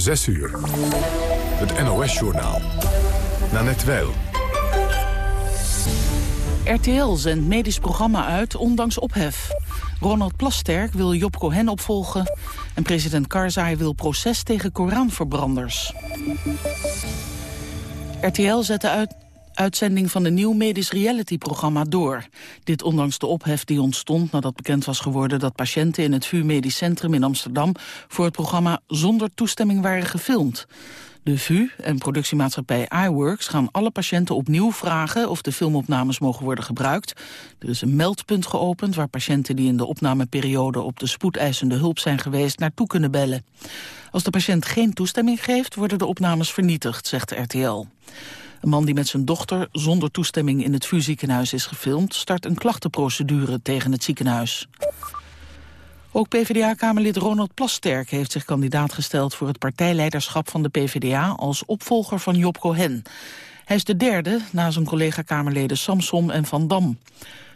6 uur. Het NOS-journaal. Nanette Weil. RTL zendt medisch programma uit, ondanks ophef. Ronald Plasterk wil Job Cohen opvolgen... en president Karzai wil proces tegen Koranverbranders. RTL zette uit uitzending van een nieuw medisch reality-programma door. Dit ondanks de ophef die ontstond nadat bekend was geworden... dat patiënten in het VU Medisch Centrum in Amsterdam... voor het programma zonder toestemming waren gefilmd. De VU en productiemaatschappij iWorks gaan alle patiënten opnieuw vragen of de filmopnames mogen worden gebruikt. Er is een meldpunt geopend waar patiënten die in de opnameperiode op de spoedeisende hulp zijn geweest naartoe kunnen bellen. Als de patiënt geen toestemming geeft worden de opnames vernietigd, zegt RTL. Een man die met zijn dochter zonder toestemming in het VU-ziekenhuis is gefilmd... start een klachtenprocedure tegen het ziekenhuis. Ook PvdA-kamerlid Ronald Plasterk heeft zich kandidaat gesteld... voor het partijleiderschap van de PvdA als opvolger van Job Cohen. Hij is de derde, na zijn collega-kamerleden Samsom en Van Dam.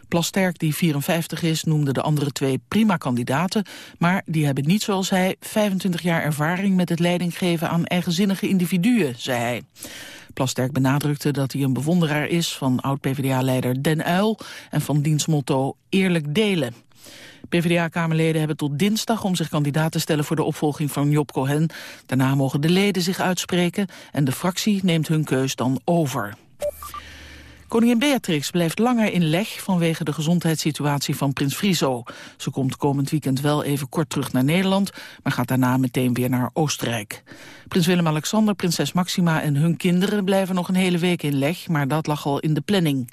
Plasterk, die 54 is, noemde de andere twee prima kandidaten... maar die hebben niet, zoals hij, 25 jaar ervaring... met het leidinggeven aan eigenzinnige individuen, zei hij. Plasterk benadrukte dat hij een bewonderaar is van oud-PVDA-leider Den Uil... en van diens motto eerlijk delen. PvdA-kamerleden hebben tot dinsdag om zich kandidaat te stellen voor de opvolging van Job Cohen. Daarna mogen de leden zich uitspreken en de fractie neemt hun keus dan over. Koningin Beatrix blijft langer in leg vanwege de gezondheidssituatie van prins Friso. Ze komt komend weekend wel even kort terug naar Nederland, maar gaat daarna meteen weer naar Oostenrijk. Prins Willem-Alexander, prinses Maxima en hun kinderen blijven nog een hele week in leg, maar dat lag al in de planning.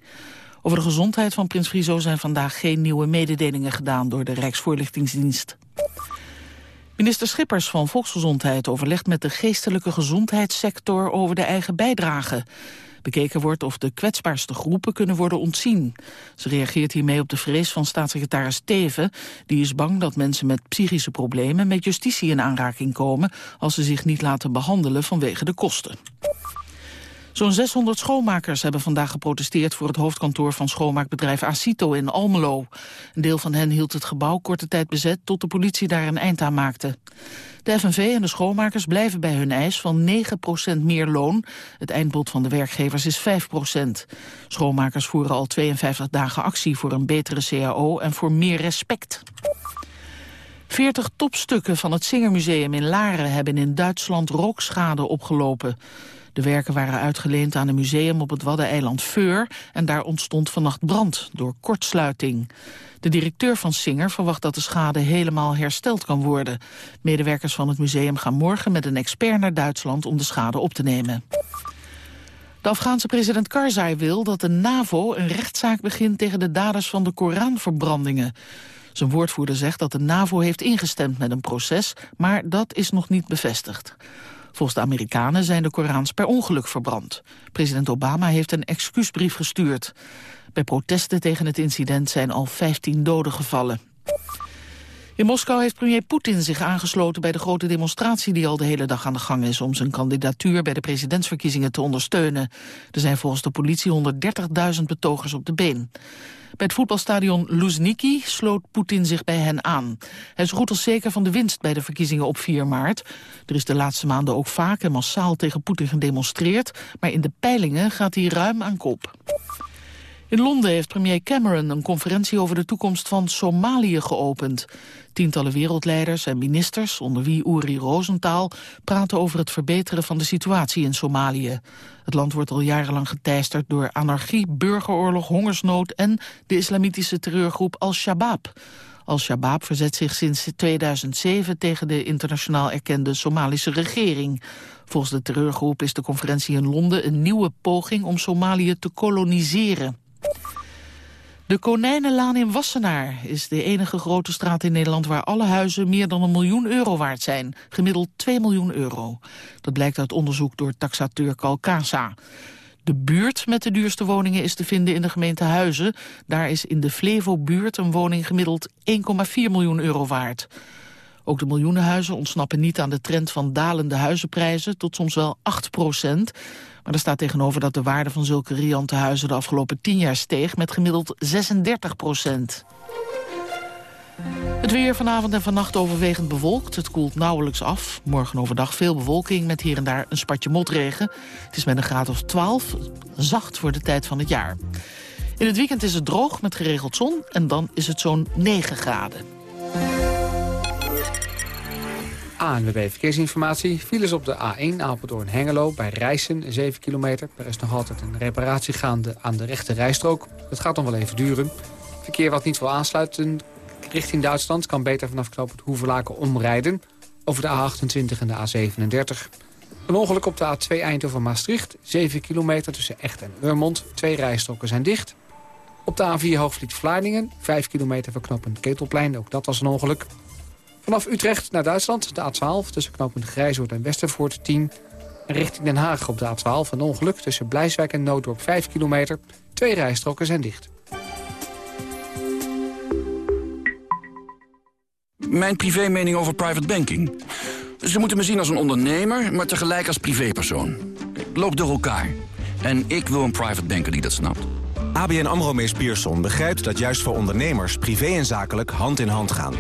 Over de gezondheid van prins Friso zijn vandaag geen nieuwe mededelingen gedaan door de Rijksvoorlichtingsdienst. Minister Schippers van Volksgezondheid overlegt met de geestelijke gezondheidssector over de eigen bijdrage. Bekeken wordt of de kwetsbaarste groepen kunnen worden ontzien. Ze reageert hiermee op de vrees van staatssecretaris Teven. Die is bang dat mensen met psychische problemen met justitie in aanraking komen... als ze zich niet laten behandelen vanwege de kosten. Zo'n 600 schoonmakers hebben vandaag geprotesteerd voor het hoofdkantoor van schoonmaakbedrijf Acito in Almelo. Een deel van hen hield het gebouw korte tijd bezet tot de politie daar een eind aan maakte. De FNV en de schoonmakers blijven bij hun eis van 9% meer loon. Het eindbod van de werkgevers is 5%. Schoonmakers voeren al 52 dagen actie voor een betere CAO en voor meer respect. 40 topstukken van het Singermuseum in Laren hebben in Duitsland rookschade opgelopen. De werken waren uitgeleend aan een museum op het Waddeneiland Veur... en daar ontstond vannacht brand door kortsluiting. De directeur van Singer verwacht dat de schade helemaal hersteld kan worden. Medewerkers van het museum gaan morgen met een expert naar Duitsland... om de schade op te nemen. De Afghaanse president Karzai wil dat de NAVO een rechtszaak begint... tegen de daders van de Koranverbrandingen. Zijn woordvoerder zegt dat de NAVO heeft ingestemd met een proces... maar dat is nog niet bevestigd. Volgens de Amerikanen zijn de Korans per ongeluk verbrand. President Obama heeft een excuusbrief gestuurd. Bij protesten tegen het incident zijn al 15 doden gevallen. In Moskou heeft premier Poetin zich aangesloten bij de grote demonstratie die al de hele dag aan de gang is om zijn kandidatuur bij de presidentsverkiezingen te ondersteunen. Er zijn volgens de politie 130.000 betogers op de been. Bij het voetbalstadion Luzhniki sloot Poetin zich bij hen aan. Hij is goed als zeker van de winst bij de verkiezingen op 4 maart. Er is de laatste maanden ook vaak en massaal tegen Poetin gedemonstreerd... maar in de peilingen gaat hij ruim aan kop. In Londen heeft premier Cameron een conferentie over de toekomst van Somalië geopend. Tientallen wereldleiders en ministers, onder wie Uri Rosenthal, praten over het verbeteren van de situatie in Somalië. Het land wordt al jarenlang geteisterd door anarchie, burgeroorlog, hongersnood en de islamitische terreurgroep Al-Shabaab. Al-Shabaab verzet zich sinds 2007 tegen de internationaal erkende Somalische regering. Volgens de terreurgroep is de conferentie in Londen een nieuwe poging om Somalië te koloniseren. De Konijnenlaan in Wassenaar is de enige grote straat in Nederland... waar alle huizen meer dan een miljoen euro waard zijn. Gemiddeld 2 miljoen euro. Dat blijkt uit onderzoek door taxateur Calcasa. De buurt met de duurste woningen is te vinden in de gemeente Huizen. Daar is in de Flevo-buurt een woning gemiddeld 1,4 miljoen euro waard. Ook de miljoenenhuizen ontsnappen niet aan de trend van dalende huizenprijzen... tot soms wel 8 procent. Maar er staat tegenover dat de waarde van zulke riante huizen... de afgelopen 10 jaar steeg met gemiddeld 36 procent. Het weer vanavond en vannacht overwegend bewolkt. Het koelt nauwelijks af. Morgen overdag veel bewolking met hier en daar een spatje motregen. Het is met een graad of 12, zacht voor de tijd van het jaar. In het weekend is het droog met geregeld zon en dan is het zo'n 9 graden. ANWB Verkeersinformatie. Files op de A1 Apeldoorn-Hengelo bij Rijssen, 7 kilometer. Er is nog altijd een reparatie gaande aan de rechte rijstrook. Het gaat nog wel even duren. Verkeer wat niet wil aansluiten richting Duitsland... kan beter vanaf knooppunt Hoevelaken omrijden... over de A28 en de A37. Een ongeluk op de A2 Eindhoven-Maastricht. 7 kilometer tussen Echt en Urmond. Twee rijstroken zijn dicht. Op de A4 Hoogvliet-Vlaardingen. 5 kilometer knooppunt Ketelplein. Ook dat was een ongeluk. Vanaf Utrecht naar Duitsland, de A12, tussen knooppunt Grijzoord en Westervoort 10. En richting Den Haag op de A12 een ongeluk tussen Blijswijk en Nooddorp 5 kilometer. Twee rijstroken zijn dicht. Mijn privé mening over private banking. Ze moeten me zien als een ondernemer, maar tegelijk als privépersoon. Loop door elkaar. En ik wil een private banker die dat snapt. ABN AMRO Mees Pierson begrijpt dat juist voor ondernemers... privé en zakelijk hand in hand gaan.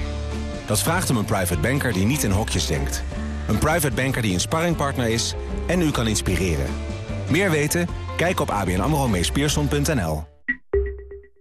Dat vraagt om een private banker die niet in hokjes denkt. Een private banker die een sparringpartner is en u kan inspireren. Meer weten? Kijk op abnamromeespierson.nl.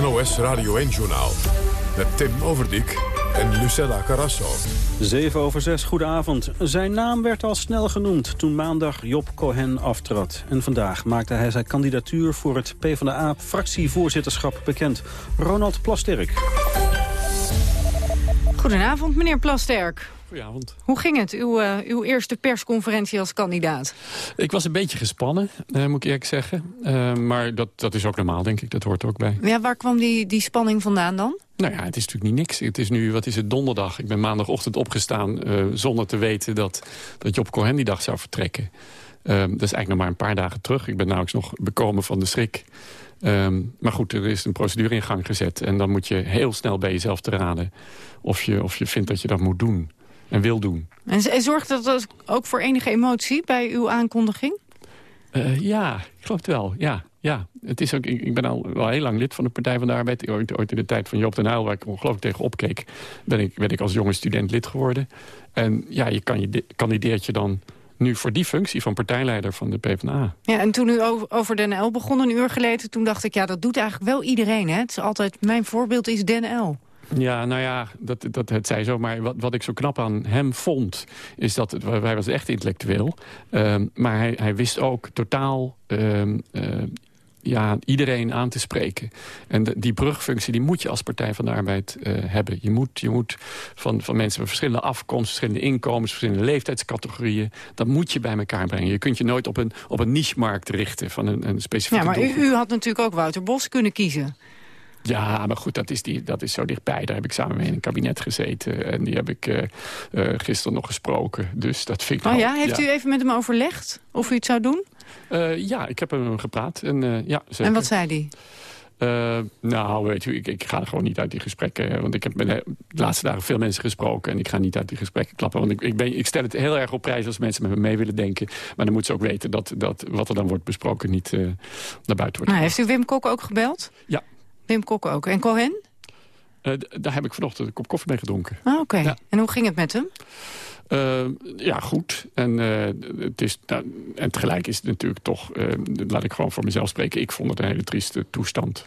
NOS Radio 1-journaal met Tim Overdijk en Lucella Carrasso. 7 over 6, goedenavond. Zijn naam werd al snel genoemd toen maandag Job Cohen aftrad. En vandaag maakte hij zijn kandidatuur voor het PvdA-fractievoorzitterschap bekend. Ronald Plasterk. Goedenavond, meneer Plasterk. Goedenavond. Hoe ging het, uw, uh, uw eerste persconferentie als kandidaat? Ik was een beetje gespannen, uh, moet ik eerlijk zeggen. Uh, maar dat, dat is ook normaal, denk ik. Dat hoort er ook bij. Ja, waar kwam die, die spanning vandaan dan? Nou ja, het is natuurlijk niet niks. Het is nu, wat is het, donderdag. Ik ben maandagochtend opgestaan zonder te weten dat, dat Job Cohen die dag zou vertrekken. dat is eigenlijk nog maar een paar dagen terug. Ik ben nauwelijks nog bekomen van de schrik. Um, maar goed, er is een procedure in gang gezet. En dan moet je heel snel bij jezelf te raden of je, of je vindt dat je dat moet doen en wil doen. En, zorgt dat ook voor enige emotie bij uw aankondiging? Uh, ja, ik geloof het wel, ja. ja. Het is ook, ik, ik, ben al wel heel lang lid van de Partij van de Arbeid. Ooit, ooit in de tijd van Joop den Uyl, waar ik ongelooflijk tegen opkeek... Ben ik, ben ik als jonge student lid geworden. En ja, je, kan je kandideert je dan nu voor die functie van partijleider van de PvdA. Ja, en toen u over Den L begon een uur geleden... toen dacht ik, ja, dat doet eigenlijk wel iedereen. Hè? Het is altijd, mijn voorbeeld is Den L. Ja, nou ja, dat, dat, het zei zo. Maar wat, wat ik zo knap aan hem vond... is dat hij was echt intellectueel. Um, maar hij, hij wist ook totaal... Um, uh, ja, iedereen aan te spreken. En de, die brugfunctie die moet je als Partij van de Arbeid uh, hebben. Je moet, je moet van, van mensen met verschillende afkomsten... verschillende inkomens, verschillende leeftijdscategorieën... dat moet je bij elkaar brengen. Je kunt je nooit op een, op een niche-markt richten van een, een specifieke Ja, maar u, u, had natuurlijk ook Wouter Bos kunnen kiezen. Ja, maar goed, dat is, die, dat is zo dichtbij. Daar heb ik samen mee in een kabinet gezeten. En die heb ik uh, uh, gisteren nog gesproken. Dus dat vind ik Oh ja, heeft ja. u even met hem overlegd of u het zou doen? Uh, ja, ik heb hem gepraat. En, ja, zeker. en wat zei hij? Uh, nou, weet u, ik, ik, ga gewoon niet uit die gesprekken. Want ik heb de laatste dagen veel mensen gesproken. En ik ga niet uit die gesprekken klappen. Want ik, ik, ben, ik stel het heel erg op prijs als mensen met me mee willen denken. Maar dan moeten ze ook weten dat, dat wat er dan wordt besproken niet uh, naar buiten wordt nou, Heeft u Wim Kok ook gebeld? Ja. Wim Kok ook. En Cohen? Uh, daar heb ik vanochtend een kop koffie mee gedronken. Ah, Oké. Okay. Ja. En hoe ging het met hem? Uh, ja, goed. En, uh, het is, nou, en tegelijk is het natuurlijk toch, uh, laat ik gewoon voor mezelf spreken... ik vond het een hele trieste toestand.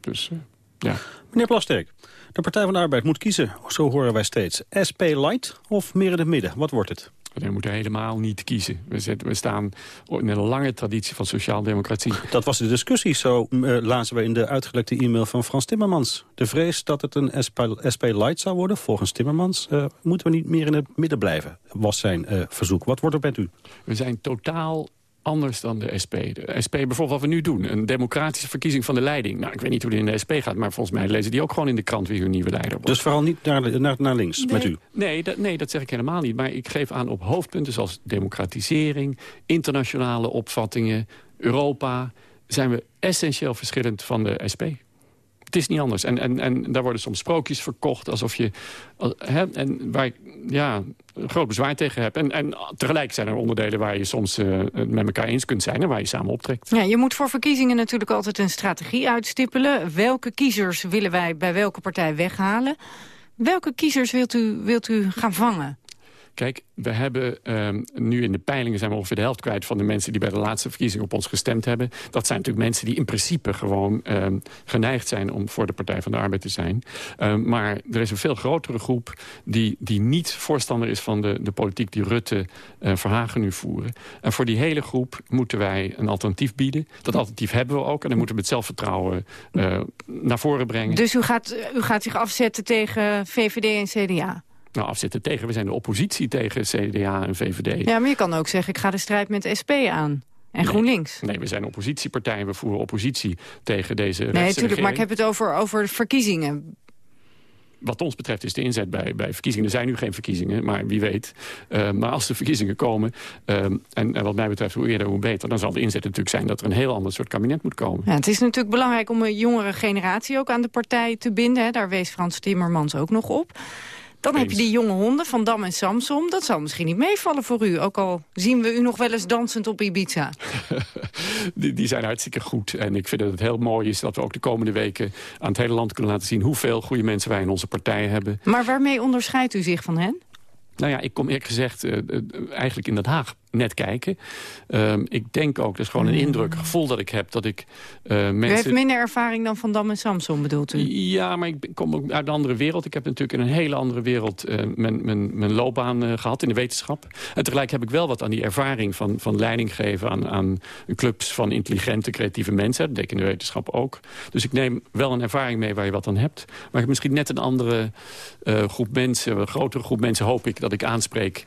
Dus, ja. Meneer Plasterk, de Partij van de Arbeid moet kiezen, zo horen wij steeds. SP Light of meer in het midden? Wat wordt het? We moeten helemaal niet kiezen. We, zetten, we staan in een lange traditie van sociaaldemocratie. Dat was de discussie, zo uh, lazen we in de uitgelekte e-mail van Frans Timmermans. De vrees dat het een SP, SP Light zou worden, volgens Timmermans... Uh, moeten we niet meer in het midden blijven, was zijn uh, verzoek. Wat wordt er met u? We zijn totaal anders dan de SP. De SP bijvoorbeeld wat we nu doen, een democratische verkiezing van de leiding. Nou, ik weet niet hoe die in de SP gaat, maar volgens mij lezen die ook gewoon in de krant wie hun nieuwe leider wordt. Dus vooral niet naar, naar, naar links nee, met u? Nee dat, nee, dat zeg ik helemaal niet. Maar ik geef aan op hoofdpunten zoals democratisering, internationale opvattingen, Europa... zijn we essentieel verschillend van de SP. Het is niet anders. En, en, en daar worden soms sprookjes verkocht alsof je... Hè, en waar ik ja, groot bezwaar tegen heb. En, en tegelijk zijn er onderdelen waar je soms uh, met elkaar eens kunt zijn... en waar je samen optrekt. Ja, je moet voor verkiezingen natuurlijk altijd een strategie uitstippelen. Welke kiezers willen wij bij welke partij weghalen? Welke kiezers wilt u, wilt u gaan vangen? Kijk, we hebben um, nu in de peilingen zijn we ongeveer de helft kwijt van de mensen die bij de laatste verkiezingen op ons gestemd hebben. Dat zijn natuurlijk mensen die in principe gewoon um, geneigd zijn om voor de Partij van de Arbeid te zijn. Um, maar er is een veel grotere groep die, die niet voorstander is van de, de politiek die Rutte en uh, Verhagen nu voeren. En voor die hele groep moeten wij een alternatief bieden. Dat alternatief hebben we ook en dan moeten we het zelfvertrouwen uh, naar voren brengen. Dus u gaat, u gaat zich afzetten tegen VVD en CDA? Nou, afzetten tegen. We zijn de oppositie tegen CDA en VVD. Ja, maar je kan ook zeggen, ik ga de strijd met de SP aan. En nee, GroenLinks. Nee, we zijn oppositiepartij. We voeren oppositie tegen deze Nee, natuurlijk, maar ik heb het over, over verkiezingen. Wat ons betreft is de inzet bij, bij verkiezingen. Er zijn nu geen verkiezingen, maar wie weet. Uh, maar als de verkiezingen komen, uh, en, en, wat mij betreft hoe eerder hoe beter... dan zal de inzet natuurlijk zijn dat er een heel ander soort kabinet moet komen. Ja, het is natuurlijk belangrijk om een jongere generatie ook aan de partij te binden. Hè. Daar wees Frans Timmermans ook nog op. Dan heb je die jonge honden van Dam en Samsom. Dat zal misschien niet meevallen voor u. Ook al zien we u nog wel eens dansend op Ibiza. die, die, zijn hartstikke goed. En ik vind dat het heel mooi is dat we ook de komende weken... aan het hele land kunnen laten zien hoeveel goede mensen wij in onze partij hebben. Maar waarmee onderscheidt u zich van hen? Nou ja, ik kom eerlijk gezegd uh, uh, eigenlijk in Den Haag net kijken. Um, ik denk ook, dat is gewoon een indruk, gevoel dat ik heb... dat ik uh, mensen... U heeft minder ervaring dan Van Dam en Samson, bedoelt u? Ja, maar ik kom ook uit een andere wereld. Ik heb natuurlijk in een hele andere wereld uh, mijn, mijn, mijn loopbaan uh, gehad in de wetenschap. En tegelijk heb ik wel wat aan die ervaring van, van leiding geven... Aan, aan clubs van intelligente, creatieve mensen. Dat deed ik in de wetenschap ook. Dus ik neem wel een ervaring mee waar je wat aan hebt. Maar ik heb misschien net een andere groep mensen... een grotere groep mensen hoop ik dat ik aanspreek...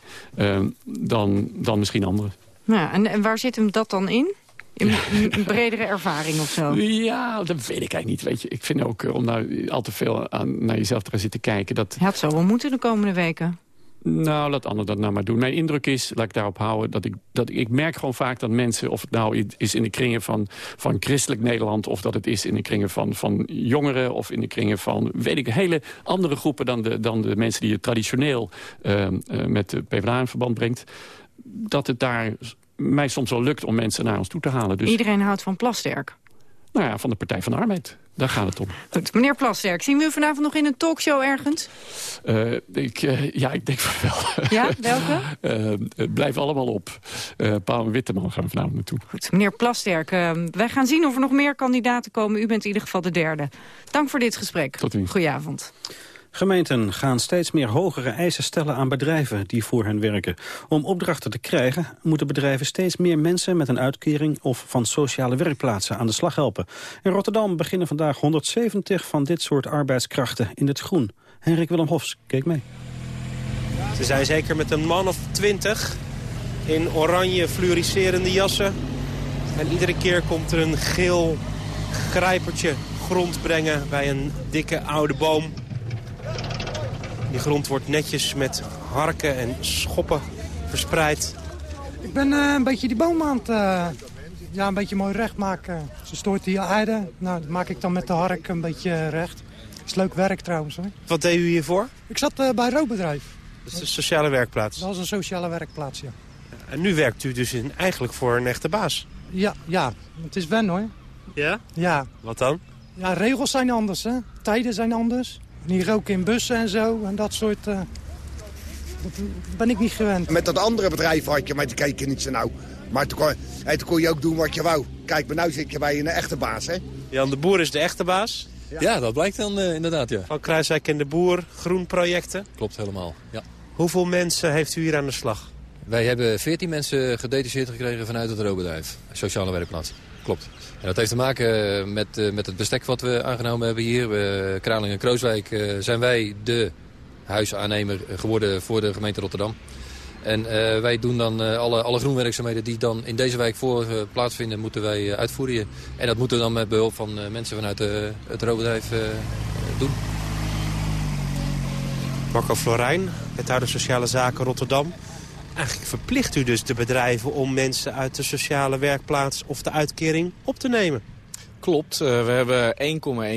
dan, dan misschien andere. Ja, en, en waar zit hem dat dan in? In een bredere ervaring of zo? Ja, dat weet ik eigenlijk niet. Weet je. Ik vind ook, om nou al te veel aan, naar jezelf te gaan zitten kijken... Dat... Ja, het zou wel moeten de komende weken. Nou, laat anderen dat nou maar doen. Mijn indruk is, laat ik daarop houden... dat ik, dat ik merk gewoon vaak dat mensen... of het nou is in de kringen van, van christelijk Nederland... of dat het is in de kringen van, van jongeren... of in de kringen van, weet ik, hele andere groepen... dan de, dan de mensen die je traditioneel uh, uh, met de PvdA in verband brengt dat het daar mij soms wel lukt om mensen naar ons toe te halen. Dus... Iedereen houdt van Plasterk? Nou ja, van de Partij van de Arbeid. Daar gaat het om. Goed, meneer Plasterk, zien we u vanavond nog in een talkshow ergens? Uh, ik, uh, ja, ik denk wel. Ja, welke? uh, blijf allemaal op. Paul Witteman gaan we vanavond naartoe. Goed, meneer Plasterk, wij gaan zien of er nog meer kandidaten komen. U bent in ieder geval de derde. Dank voor dit gesprek. Tot ziens. Goedenavond. Gemeenten gaan steeds meer hogere eisen stellen aan bedrijven die voor hen werken. Om opdrachten te krijgen moeten bedrijven steeds meer mensen met een uitkering of van sociale werkplaatsen aan de slag helpen. In Rotterdam beginnen vandaag 170 van dit soort arbeidskrachten in het groen. Henrik Willem Hofs keek mee. Ze zijn zeker met een man of twintig in oranje fluoriserende jassen. En iedere keer komt er een geel grijpertje grond brengen bij een dikke oude boom. Die grond wordt netjes met harken en schoppen verspreid. Ik ben uh, een beetje die boom aan het uh, ja, een beetje mooi recht maken. Ze stoort die aarde. Nou, dat maak ik dan met de hark een beetje recht. Dat is leuk werk trouwens. Hoor. Wat deed u hiervoor? Ik zat uh, bij rookbedrijf. Dat is een sociale werkplaats? Dat is een sociale werkplaats, ja. En nu werkt u dus in, eigenlijk voor een echte baas? Ja, ja. Het is wen hoor. Ja? Ja. Wat dan? Ja, regels zijn anders, hè. Tijden zijn anders. Niet roken in bussen en zo en dat soort... Uh, dat ben ik niet gewend. Met dat andere bedrijf had je, maar die keek je niet zo nauw. Maar toen kon, hey, toen kon je ook doen wat je wou. Kijk, maar nu zit je bij een echte baas, hè? Jan de Boer is de echte baas? Ja, ja dat blijkt dan uh, inderdaad, ja. Van Kruiswijk en de Boer, groenprojecten? Klopt helemaal, ja. Hoeveel mensen heeft u hier aan de slag? Wij hebben 14 mensen gedetacheerd gekregen vanuit het rookbedrijf. Sociale werkplaats. Klopt. Dat heeft te maken met, uh, met het bestek wat we aangenomen hebben hier. Uh, Kraling en Krooswijk uh, zijn wij de huisaannemer geworden voor de gemeente Rotterdam. En wij doen dan alle, alle groenwerkzaamheden die dan in deze wijk voor plaatsvinden, moeten wij uitvoeren. En dat moeten we dan met behulp van mensen vanuit het rouwbedrijf doen. Marco Florijn, wethouder Sociale Zaken Rotterdam. Eigenlijk verplicht u dus de bedrijven om mensen uit de sociale werkplaats of de uitkering op te nemen. Klopt, uh, we hebben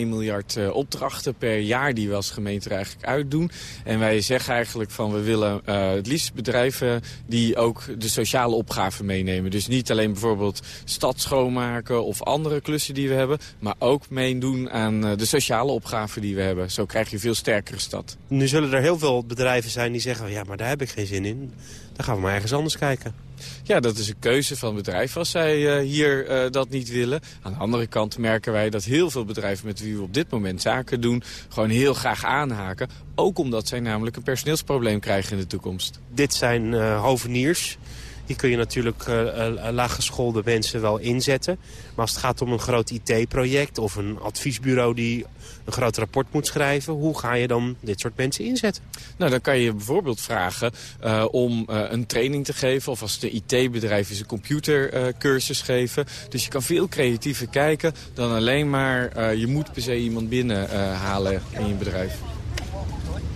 1,1 miljard uh, opdrachten per jaar die we als gemeente eigenlijk uitdoen. En wij zeggen eigenlijk van we willen uh, het liefst bedrijven die ook de sociale opgave meenemen. Dus niet alleen bijvoorbeeld stad schoonmaken of andere klussen die we hebben. Maar ook meedoen aan de sociale opgave die we hebben. Zo krijg je een veel sterkere stad. Nu zullen er heel veel bedrijven zijn die zeggen ja maar daar heb ik geen zin in. Dan gaan we maar ergens anders kijken. Ja, dat is een keuze van het bedrijf als zij uh, hier uh, dat niet willen. Aan de andere kant merken wij dat heel veel bedrijven met wie we op dit moment zaken doen... gewoon heel graag aanhaken. Ook omdat zij namelijk een personeelsprobleem krijgen in de toekomst. Dit zijn uh, hoveniers. Die kun je natuurlijk uh, laaggeschoolde mensen wel inzetten. Maar als het gaat om een groot IT-project of een adviesbureau die een groot rapport moet schrijven... hoe ga je dan dit soort mensen inzetten? Nou, dan kan je bijvoorbeeld vragen uh, om uh, een training te geven... of als het een IT-bedrijf is een computercursus uh, geven. Dus je kan veel creatiever kijken dan alleen maar... je moet per se iemand binnenhalen in je bedrijf.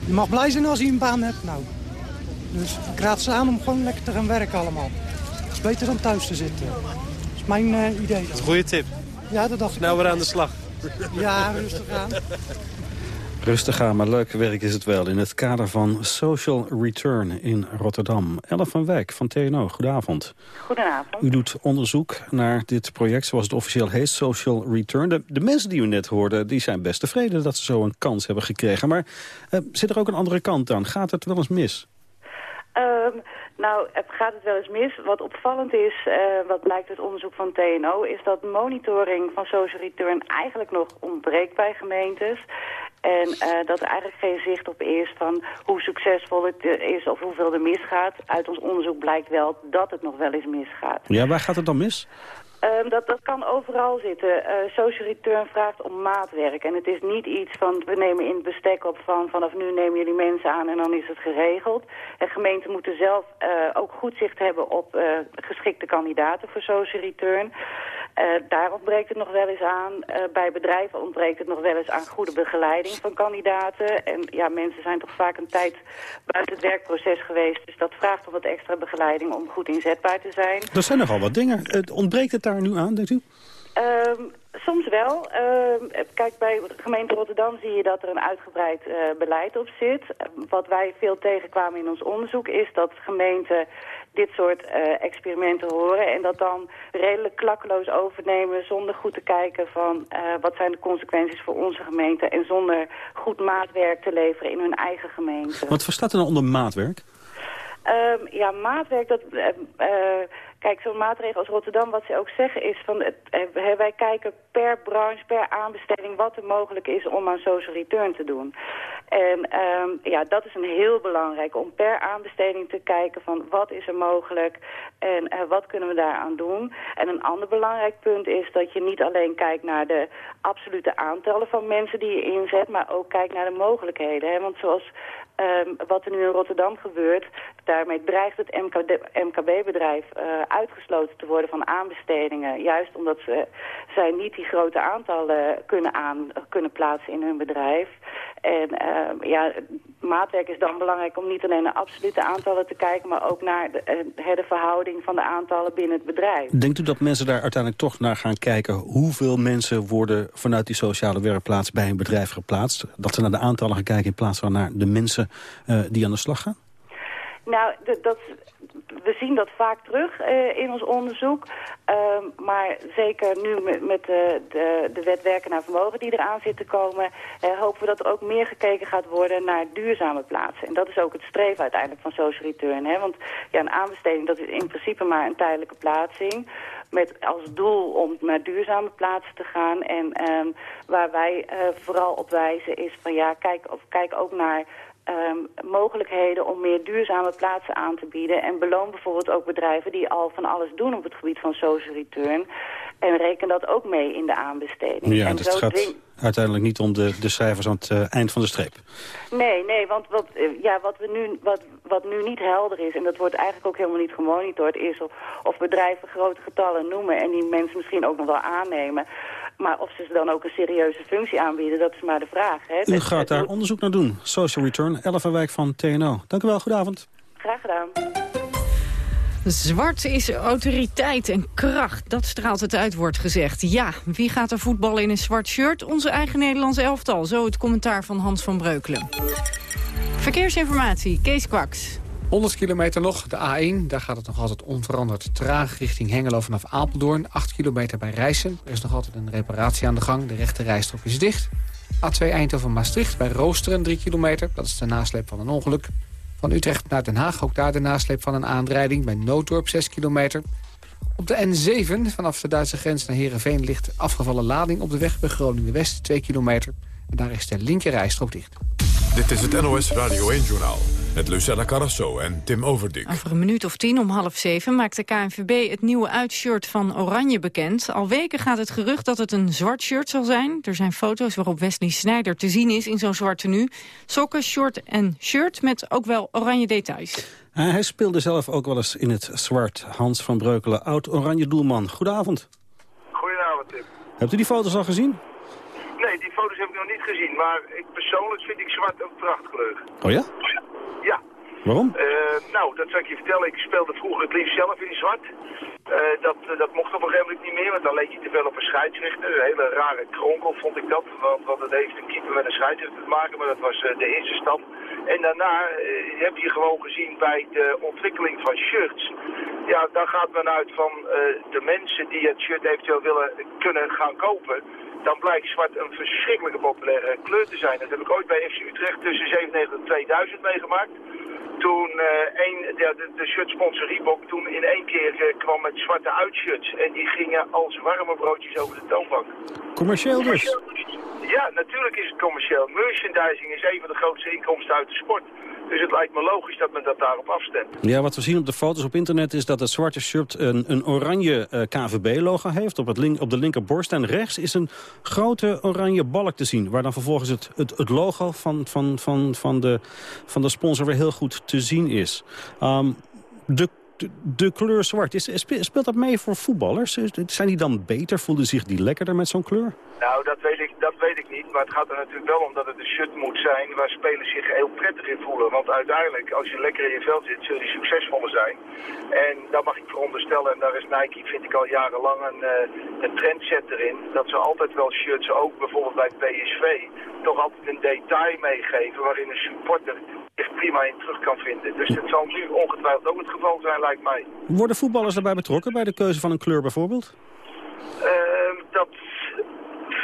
Je mag blij zijn als je een baan hebt. Nou, dus ik raad ze aan om gewoon lekker te gaan werken allemaal. Het is beter dan thuis te zitten. Dat is mijn uh, idee. Dat is een goede tip. Ja, dat dacht ik. Nou weer aan de slag. Ja, rustig aan. Rustig aan, maar leuk werk is het wel. In het kader van Social Return in Rotterdam. Ellen van Wijk van TNO, goedenavond. Goedenavond. U doet onderzoek naar dit project zoals het officieel heet, Social Return. De, de mensen die u net hoorde, die zijn best tevreden dat ze zo een kans hebben gekregen. Maar uh, zit er ook een andere kant aan? Gaat het wel eens mis? Um, nou, gaat het wel eens mis. Wat opvallend is, uh, wat blijkt uit onderzoek van TNO... is dat monitoring van social return eigenlijk nog ontbreekt bij gemeentes. En uh, dat er eigenlijk geen zicht op is van hoe succesvol het is of hoeveel er misgaat. Uit ons onderzoek blijkt wel dat het nog wel eens misgaat. Ja, waar gaat het dan mis? Um, dat, dat kan overal zitten. Uh, social return vraagt om maatwerk. En het is niet iets van, we nemen in het bestek op van... vanaf nu nemen jullie mensen aan en dan is het geregeld. En gemeenten moeten zelf uh, ook goed zicht hebben op uh, geschikte kandidaten voor social return. Uh, daar ontbreekt het nog wel eens aan. Uh, bij bedrijven ontbreekt het nog wel eens aan goede begeleiding van kandidaten. En ja, mensen zijn toch vaak een tijd buiten het werkproces geweest. Dus dat vraagt om wat extra begeleiding om goed inzetbaar te zijn. Er zijn nogal wat dingen. Uh, ontbreekt het daar nu aan, denkt u? Um, soms wel. Uh, kijk, bij de gemeente Rotterdam zie je dat er een uitgebreid uh, beleid op zit. Wat wij veel tegenkwamen in ons onderzoek is dat gemeenten dit soort uh, experimenten horen... en dat dan redelijk klakkeloos overnemen zonder goed te kijken van... Uh, wat zijn de consequenties voor onze gemeente... en zonder goed maatwerk te leveren in hun eigen gemeente. Wat verstaat er dan onder maatwerk? Um, ja, maatwerk, dat... Uh, Kijk, zo'n maatregel als Rotterdam, wat ze ook zeggen is... van het, uh, wij kijken per branche, per aanbesteding... wat er mogelijk is om aan social return te doen. En um, ja, dat is een heel belangrijk, om per aanbesteding te kijken... van wat is er mogelijk en uh, wat kunnen we daaraan doen. En een ander belangrijk punt is dat je niet alleen kijkt naar de absolute aantallen van mensen die je inzet... maar ook kijkt naar de mogelijkheden. Hè? Want zoals um, wat er nu in Rotterdam gebeurt... daarmee dreigt het MKB-bedrijf uh, uitgesloten te worden van aanbestedingen. Juist omdat ze, zij niet die grote aantallen kunnen, aan, kunnen plaatsen in hun bedrijf. En uh, ja, maatwerk is dan belangrijk om niet alleen naar absolute aantallen te kijken... maar ook naar de, uh, de verhouding van de aantallen binnen het bedrijf. Denkt u dat mensen daar uiteindelijk toch naar gaan kijken... hoeveel mensen worden vanuit die sociale werkplaats bij een bedrijf geplaatst? Dat ze naar de aantallen gaan kijken in plaats van naar de mensen uh, die aan de slag gaan? Nou, dat, we zien dat vaak terug uh, in ons onderzoek. Uh, maar zeker nu met, met de, de, de naar vermogen die eraan zit te komen... Uh, hopen we dat er ook meer gekeken gaat worden naar duurzame plaatsen. En dat is ook het streven uiteindelijk van social return. Hè? Want ja, een aanbesteding dat is in principe maar een tijdelijke plaatsing met als doel om naar duurzame plaatsen te gaan. En um, waar wij vooral op wijzen is van ja, kijk, of, kijk ook naar ehm, mogelijkheden om meer duurzame plaatsen aan te bieden. En beloon bijvoorbeeld ook bedrijven die al van alles doen op het gebied van social return. En reken dat ook mee in de aanbesteding. Ja, en dus het gaat uiteindelijk niet om de, de cijfers aan het eh, eind van de streep. Nee, nee, want wat, eh, ja, wat, we nu, wat, wat nu niet helder is... en dat wordt eigenlijk ook helemaal niet gemonitord... is of, of bedrijven grote getallen noemen... en die mensen misschien ook nog wel aannemen... Maar of ze dan ook een serieuze functie aanbieden, dat is maar de vraag. Hè? U gaat daar onderzoek naar doen. Social Return, Elfenwijk van TNO. Dank u wel, goedenavond. Graag gedaan. Zwart is autoriteit en kracht. Dat straalt het uit, wordt gezegd. Ja, wie gaat er voetballen in een zwart shirt? Onze eigen Nederlandse elftal. Zo het commentaar van Hans van Breukelen. Verkeersinformatie, Kees Kwaks. 100 kilometer nog, de A1. Daar gaat het nog altijd onveranderd traag richting Hengelo vanaf Apeldoorn. 8 kilometer bij Rijssen. Er is nog altijd een reparatie aan de gang. De rechte rijstrook is dicht. A2 Eindhoven-Maastricht bij Roosteren 3 kilometer. Dat is de nasleep van een ongeluk. Van Utrecht naar Den Haag ook daar de nasleep van een aanrijding. Bij Nooddorp 6 kilometer. Op de N7 vanaf de Duitse grens naar Heerenveen ligt afgevallen lading op de weg bij Groningen-West 2 kilometer. En daar is de linker rijstrook dicht. Dit is het NOS Radio 1-journaal met Lucella Carrasso en Tim Overdijk. Over een minuut of tien om half zeven maakt de KNVB het nieuwe uitshirt van Oranje bekend. Al weken gaat het gerucht dat het een zwart shirt zal zijn. Er zijn foto's waarop Wesley Sneijder te zien is in zo'n zwart tenue. Sokken, short en shirt met ook wel oranje details. Uh, hij speelde zelf ook wel eens in het zwart. Hans van Breukelen, oud-oranje doelman. Goedenavond. Goedenavond, Tim. Hebt u die foto's al gezien? Nee, die foto's heb ik nog niet gezien, maar ik, persoonlijk vind ik zwart een prachtkleur. Oh ja? Waarom? Eh, nou, dat zal ik je vertellen. Ik speelde vroeger het liefst zelf in zwart. Eh, dat, dat mocht op een gegeven moment niet meer, want dan leek je te veel op een scheidsrechter. Een hele rare kronkel vond ik dat, want, want het heeft een keeper met een scheidsrechter te maken, maar dat was eh, de eerste stap. En daarna eh, heb je gewoon gezien bij de ontwikkeling van shirts. Ja, daar gaat men uit van eh, de mensen die het shirt eventueel willen kunnen gaan kopen. Dan blijkt zwart een verschrikkelijke populaire kleur te zijn. Dat heb ik ooit bij FC Utrecht tussen 97 en 2000 meegemaakt. Toen eh een, de, de, de shirtsponsor Reebok toen in één keer eh, kwam met zwarte uitshirts. En die gingen als warme broodjes over de toonbank. Commercieel dus? Ja, natuurlijk is het commercieel. Merchandising is een van de grootste inkomsten uit de sport. Dus het lijkt me logisch dat men dat daarop afstemt. Ja, wat we zien op de foto's op internet is dat het zwarte shirt een, een oranje eh, KVB-logo heeft op, het link, op de linkerborst. En rechts is een grote oranje balk te zien, waar dan vervolgens het, het, het logo van, van, van, van, de, van de sponsor weer heel goed te zien is. Um, de, de, kleur zwart, is, speelt dat mee voor voetballers? Zijn die dan beter? Voelen zich die lekkerder met zo'n kleur? Nou, dat weet, ik, dat weet ik niet. Maar het gaat er natuurlijk wel om dat het een shirt moet zijn waar spelers zich heel prettig in voelen. Want uiteindelijk, als je lekker in je veld zit, zul je succesvoller zijn. En daar mag ik veronderstellen, en daar is Nike, vind ik al jarenlang, een, uh, een trendsetter in. Dat ze altijd wel shirts, ook bijvoorbeeld bij PSV, toch altijd een detail meegeven waarin een supporter zich prima in terug kan vinden. Dus dat zal nu ongetwijfeld ook het geval zijn, lijkt mij. Worden voetballers daarbij betrokken bij de keuze van een kleur bijvoorbeeld? Uh, dat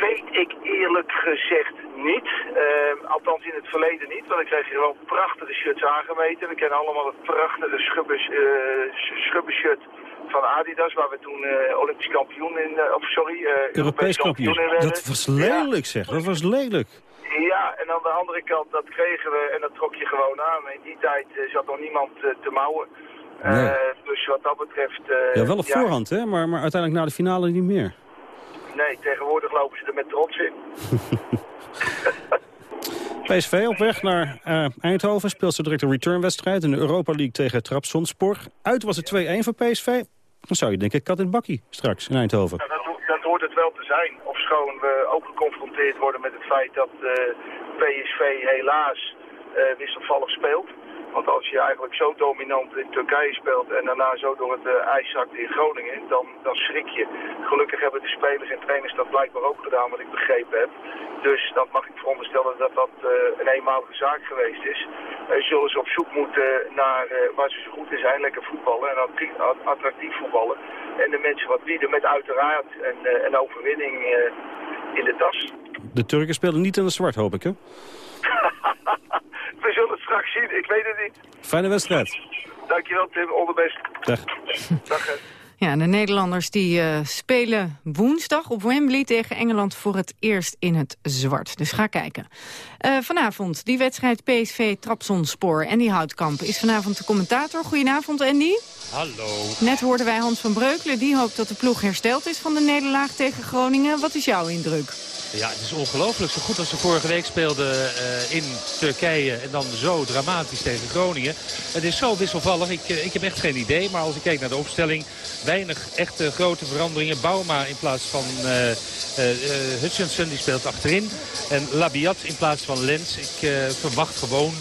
weet ik eerlijk gezegd niet. Uh, althans in het verleden niet, want ik kreeg hier gewoon prachtige shirts aangemeten. We kennen allemaal het prachtige schubbers, uh, schubbenshirt van Adidas, waar we toen uh, Olympisch kampioen in, uh, of sorry, Europees, Europees kampioen. kampioen in werden. Dat was lelijk ja. zeg, dat was lelijk. Ja, en aan de andere kant, dat kregen we en dat trok je gewoon aan. In die tijd zat nog niemand te mouwen. Nee. dus wat dat betreft... ja, wel op ja, voorhand, hè? Maar, maar uiteindelijk na de finale niet meer. Nee, tegenwoordig lopen ze er met trots in. PSV op weg naar uh, Eindhoven speelt ze direct een returnwedstrijd in de Europa League tegen Trabzonspor. Uit was het 2-1 voor PSV. Dan zou je denken kat in bakkie straks in Eindhoven. Ja, dat, hoort het wel te zijn. Ofschoon we ook geconfronteerd worden met het feit dat uh, PSV helaas uh, wisselvallig speelt. Want als je eigenlijk zo dominant in Turkije speelt en daarna zo door het uh, ijs zakt in Groningen, dan, dan schrik je. Gelukkig hebben de spelers en trainers dat blijkbaar ook gedaan, wat ik begrepen heb. Dus dat mag ik veronderstellen dat dat uh, een eenmalige zaak geweest is. Uh, zullen ze op zoek moeten naar waar ze zo goed in zijn, lekker voetballen en attractief voetballen. En de mensen wat bieden met uiteraard een, een overwinning in de tas. De Turken spelen niet in het zwart, hoop ik, hè? We zullen het straks zien, ik weet het niet. Fijne wedstrijd. Dankjewel Tim, all the best. Dag. Dag. Ja, de Nederlanders die uh, spelen woensdag op Wembley tegen Engeland voor het eerst in het zwart. Dus ga kijken. Uh, vanavond die wedstrijd PSV Trapsonspoor. Andy Houtkamp is vanavond de commentator. Goedenavond Andy. Hallo. Net hoorden wij Hans van Breukelen. Die hoopt dat de ploeg hersteld is van de nederlaag tegen Groningen. Wat is jouw indruk? Ja, het is ongelooflijk. Zo goed als ze vorige week speelden uh, in Turkije en dan zo dramatisch tegen Groningen. Het is zo wisselvallig. Ik, uh, ik heb echt geen idee. Maar als ik kijk naar de opstelling, weinig echte grote veranderingen. Bauma in plaats van uh, Hutchinson, die speelt achterin. En Labiat in plaats van Lens. Ik verwacht gewoon,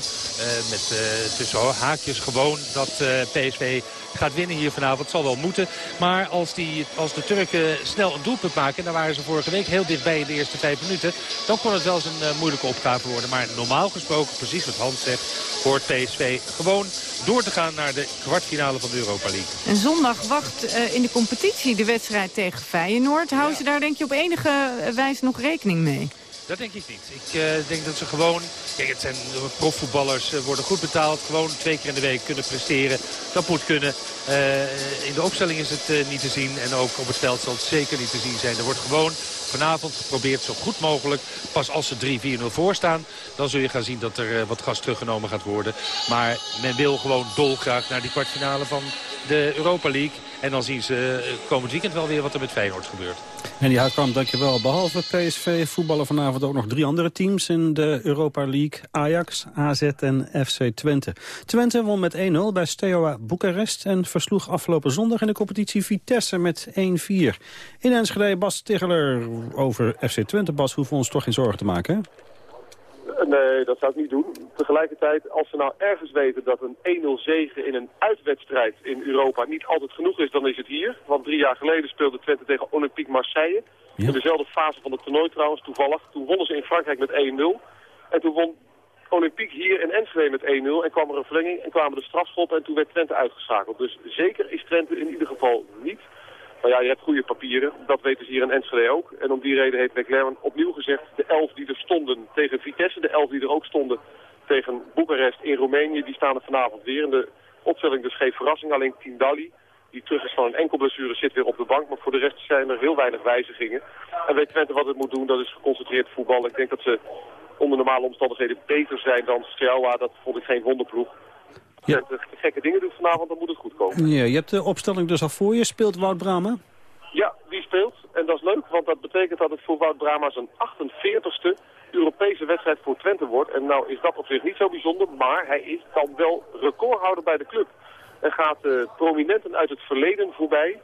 met tussen haakjes gewoon, dat PSV gaat winnen hier vanavond. Het zal wel moeten. Maar als, die, als de Turken snel een doelpunt maken... en daar waren ze vorige week heel dichtbij in de eerste vijf minuten... dan kon het wel eens een uh, moeilijke opgave worden. Maar normaal gesproken, precies wat Hans zegt... hoort PSV gewoon door te gaan naar de kwartfinale van de Europa League. En zondag wacht uh, in de competitie de wedstrijd tegen Feyenoord. Ja. ze daar denk je op enige wijze nog rekening mee? Dat denk ik niet. Ik uh, denk dat ze gewoon... Kijk, het zijn profvoetballers, uh, worden goed betaald. Gewoon twee keer in de week kunnen presteren. Dat moet kunnen. Uh, in de opstelling is het niet te zien. En ook op het veld zal het zeker niet te zien zijn. Er wordt gewoon vanavond geprobeerd zo goed mogelijk. Pas als ze 3-4-0 voor staan, dan zul je gaan zien dat er wat gas teruggenomen gaat worden. Maar men wil gewoon dolgraag naar die kwartfinale van de Europa League. En dan zien ze komend weekend wel weer wat er met Feyenoord gebeurt. En die Houtkamp, dankjewel. Behalve PSV voetballen vanavond ook nog drie andere teams in de Europa League. Ajax, AZ en FC Twente. Twente won met 1-0 bij Steaua Boekarest... en versloeg afgelopen zondag in de competitie Vitesse met 1-4. In Enschede, Bas Tiggeler over FC Twente. Bas, hoeven we ons toch geen zorgen te maken? Nee, dat zou ik niet doen. Tegelijkertijd, als ze nou ergens weten dat een 1-0 zege in een uitwedstrijd in Europa niet altijd genoeg is, dan is het hier. Want drie jaar geleden speelde Twente tegen Olympique Marseille. Ja. In dezelfde fase van het toernooi trouwens, toevallig. Toen wonnen ze in Frankrijk met 1-0. En toen won Olympique hier in Enschede met 1-0 en kwam er een verlenging en kwamen de strafschoppen en toen werd Twente uitgeschakeld. Dus zeker is Twente in ieder geval niet. Maar ja, je hebt goede papieren. Dat weten ze hier in Enschede ook. En om die reden heeft McLaren opnieuw gezegd... de elf die er stonden tegen Vitesse, de elf die er ook stonden tegen Boekarest in Roemenië... die staan er vanavond weer. In de opstelling dus geen verrassing. Alleen Tindalli, die terug is van een enkel blessure, zit weer op de bank. Maar voor de rest zijn er heel weinig wijzigingen. En weet Twente wat het moet doen, dat is geconcentreerd voetbal. Ik denk dat ze onder normale omstandigheden beter zijn dan Steaua. Dat vond ik geen wonderploeg. Ja. Gekke dingen doet vanavond, dan moet het goed komen. Ja, je hebt de opstelling dus al voor je. Speelt Wout Brama? Ja, die speelt. En dat is leuk, want dat betekent dat het voor Wout Brama zijn 48ste Europese wedstrijd voor Twente wordt. En nou is dat op zich niet zo bijzonder, maar hij is dan wel recordhouder bij de club. En gaat uh, prominenten uit het verleden voorbij.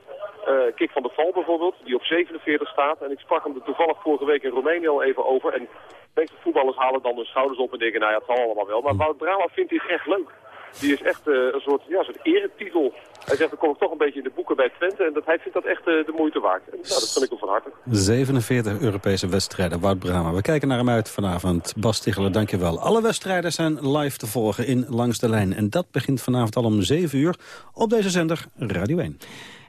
Uh, Kik van der Val bijvoorbeeld, die op 47 staat. En ik sprak hem er toevallig vorige week in Roemenië al even over. En de meeste voetballers halen dan hun schouders op en denken, nou ja, het zal allemaal wel. Maar Wout Brama vindt hij echt leuk. Die is echt uh, een soort, ja, soort eretitel. Hij zegt, dan kom toch een beetje in de boeken bij Twente. En dat, hij vindt dat echt uh, de moeite waard. En, nou, dat vind ik hem van harte. 47 Europese wedstrijden. Wout Brama. We kijken naar hem uit vanavond. Bas Tichelen, dankjewel. Alle wedstrijden zijn live te volgen in Langs de Lijn. En dat begint vanavond al om 7 uur op deze zender Radio 1.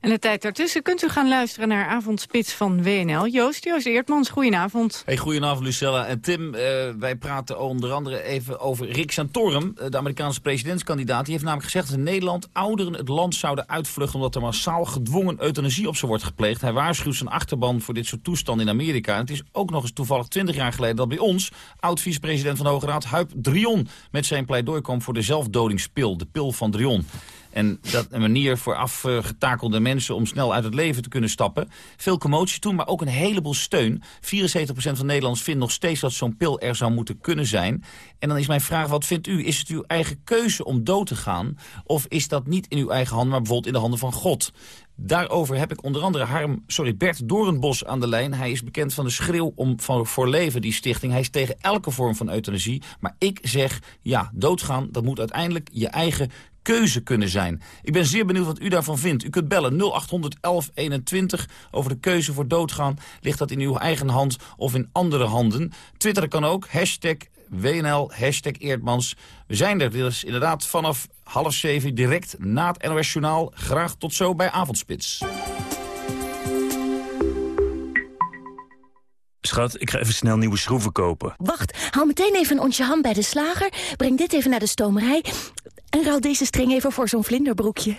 En de tijd daartussen kunt u gaan luisteren naar Avondspits van WNL. Joost, Joost Eertmans, goedenavond. Hey, goedenavond Lucella en Tim. Uh, wij praten onder andere even over Rick Santorum, de Amerikaanse presidentskandidaat. Die heeft namelijk gezegd dat in Nederland ouderen het land zouden uitvluchten... omdat er massaal gedwongen euthanasie op ze wordt gepleegd. Hij waarschuwt zijn achterban voor dit soort toestanden in Amerika. En het is ook nog eens toevallig 20 jaar geleden dat bij ons... oud-vicepresident van de Hoge Raad, Huip Drion... met zijn pleidooi kwam voor de zelfdodingspil, de pil van Drion. En dat een manier voor afgetakelde mensen om snel uit het leven te kunnen stappen. Veel commotie toen, maar ook een heleboel steun. 74% van Nederlanders vindt nog steeds dat zo'n pil er zou moeten kunnen zijn. En dan is mijn vraag, wat vindt u? Is het uw eigen keuze om dood te gaan? Of is dat niet in uw eigen hand, maar bijvoorbeeld in de handen van God? Daarover heb ik onder andere Harm, sorry, Bert Doornbos aan de lijn. Hij is bekend van de Schreeuw om, van, voor Leven, die stichting. Hij is tegen elke vorm van euthanasie. Maar ik zeg, ja, doodgaan, dat moet uiteindelijk je eigen keuze kunnen zijn. Ik ben zeer benieuwd wat u daarvan vindt. U kunt bellen 0800 1121 over de keuze voor doodgaan. Ligt dat in uw eigen hand of in andere handen? Twitter kan ook, hashtag WNL, hashtag Eerdmans. We zijn er dus inderdaad vanaf half zeven direct na het NOS Journaal. Graag tot zo bij Avondspits. Schat, ik ga even snel nieuwe schroeven kopen. Wacht, haal meteen even een onsje ham bij de slager. Breng dit even naar de stomerij. En ruil deze string even voor zo'n vlinderbroekje.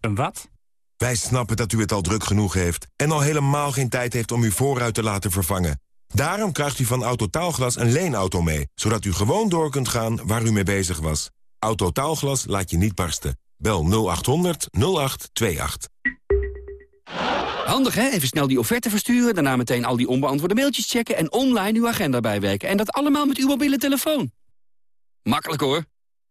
Een wat? Wij snappen dat u het al druk genoeg heeft... en al helemaal geen tijd heeft om uw voorruit te laten vervangen. Daarom krijgt u van Autotaalglas een leenauto mee... zodat u gewoon door kunt gaan waar u mee bezig was. Autotaalglas laat je niet barsten. Bel 0800 0828. Handig hè? Even snel die offerte versturen, daarna meteen al die onbeantwoorde mailtjes checken... en online uw agenda bijwerken. En dat allemaal met uw mobiele telefoon. Makkelijk hoor.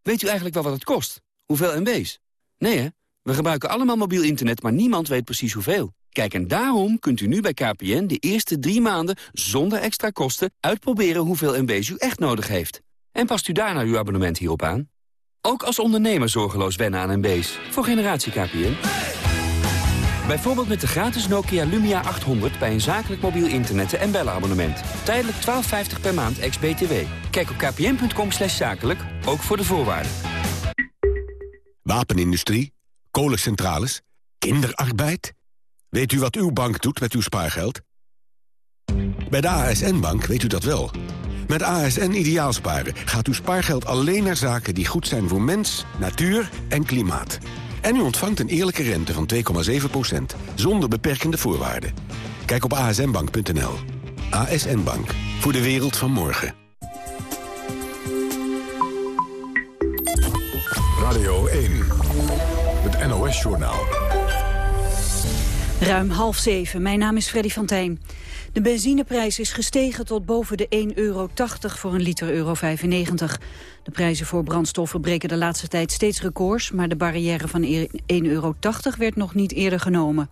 Weet u eigenlijk wel wat het kost? Hoeveel MB's? Nee hè? We gebruiken allemaal mobiel internet, maar niemand weet precies hoeveel. Kijk, en daarom kunt u nu bij KPN de eerste drie maanden zonder extra kosten uitproberen hoeveel MB's u echt nodig heeft. En past u daarna uw abonnement hierop aan? Ook als ondernemer zorgeloos wennen aan MB's. Voor generatie KPN. Bijvoorbeeld met de gratis Nokia Lumia 800 bij een zakelijk mobiel internet- en bellenabonnement. Tijdelijk 12,50 per maand ex-BTW. Kijk op kpn.com zakelijk, ook voor de voorwaarden. Wapenindustrie, kolencentrales, kinderarbeid. Weet u wat uw bank doet met uw spaargeld? Bij de ASN-bank weet u dat wel. Met ASN Ideaalsparen gaat uw spaargeld alleen naar zaken die goed zijn voor mens, natuur en klimaat. En u ontvangt een eerlijke rente van 2,7%, zonder beperkende voorwaarden. Kijk op asnbank.nl. ASN Bank, voor de wereld van morgen. Radio 1, het NOS-journaal. Ruim half zeven. Mijn naam is Freddy van Tijn. De benzineprijs is gestegen tot boven de 1,80 euro voor een liter euro 95. De prijzen voor brandstoffen breken de laatste tijd steeds records... maar de barrière van 1,80 euro werd nog niet eerder genomen.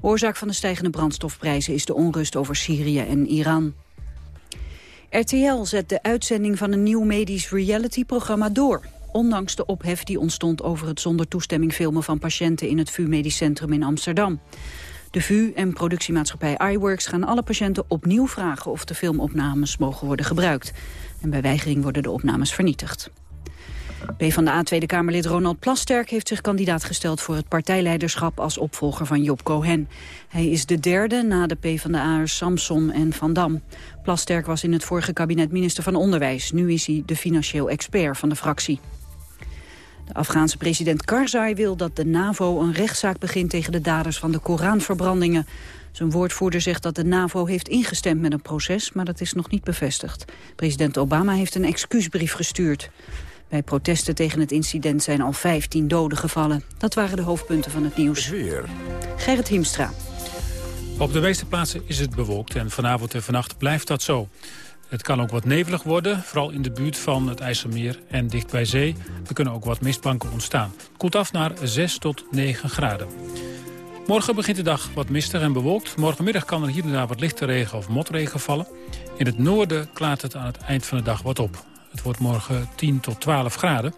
Oorzaak van de stijgende brandstofprijzen is de onrust over Syrië en Iran. RTL zet de uitzending van een nieuw medisch reality-programma door. Ondanks de ophef die ontstond over het zonder toestemming filmen van patiënten in het VU Medisch Centrum in Amsterdam. De VU en productiemaatschappij iWorks gaan alle patiënten opnieuw vragen of de filmopnames mogen worden gebruikt. En bij weigering worden de opnames vernietigd. PvdA Tweede Kamerlid Ronald Plasterk heeft zich kandidaat gesteld voor het partijleiderschap als opvolger van Job Cohen. Hij is de derde na de PvdA'ers Samson en Van Dam. Plasterk was in het vorige kabinet minister van Onderwijs. Nu is hij de financieel expert van de fractie. De Afghaanse president Karzai wil dat de NAVO een rechtszaak begint tegen de daders van de Koranverbrandingen. Zijn woordvoerder zegt dat de NAVO heeft ingestemd met een proces, maar dat is nog niet bevestigd. President Obama heeft een excuusbrief gestuurd. Bij protesten tegen het incident zijn al 15 doden gevallen. Dat waren de hoofdpunten van het nieuws. Weer. Gerrit Hiemstra. Op de meeste plaatsen is het bewolkt en vanavond en vannacht blijft dat zo. Het kan ook wat nevelig worden, vooral in de buurt van het IJsselmeer en dicht bij zee. Er kunnen ook wat mistbanken ontstaan. Het koelt af naar 6 tot 9 graden. Morgen begint de dag wat mistig en bewolkt. Morgenmiddag kan er hier en daar wat lichte regen of motregen vallen. In het noorden klaart het aan het eind van de dag wat op. Het wordt morgen 10 tot 12 graden.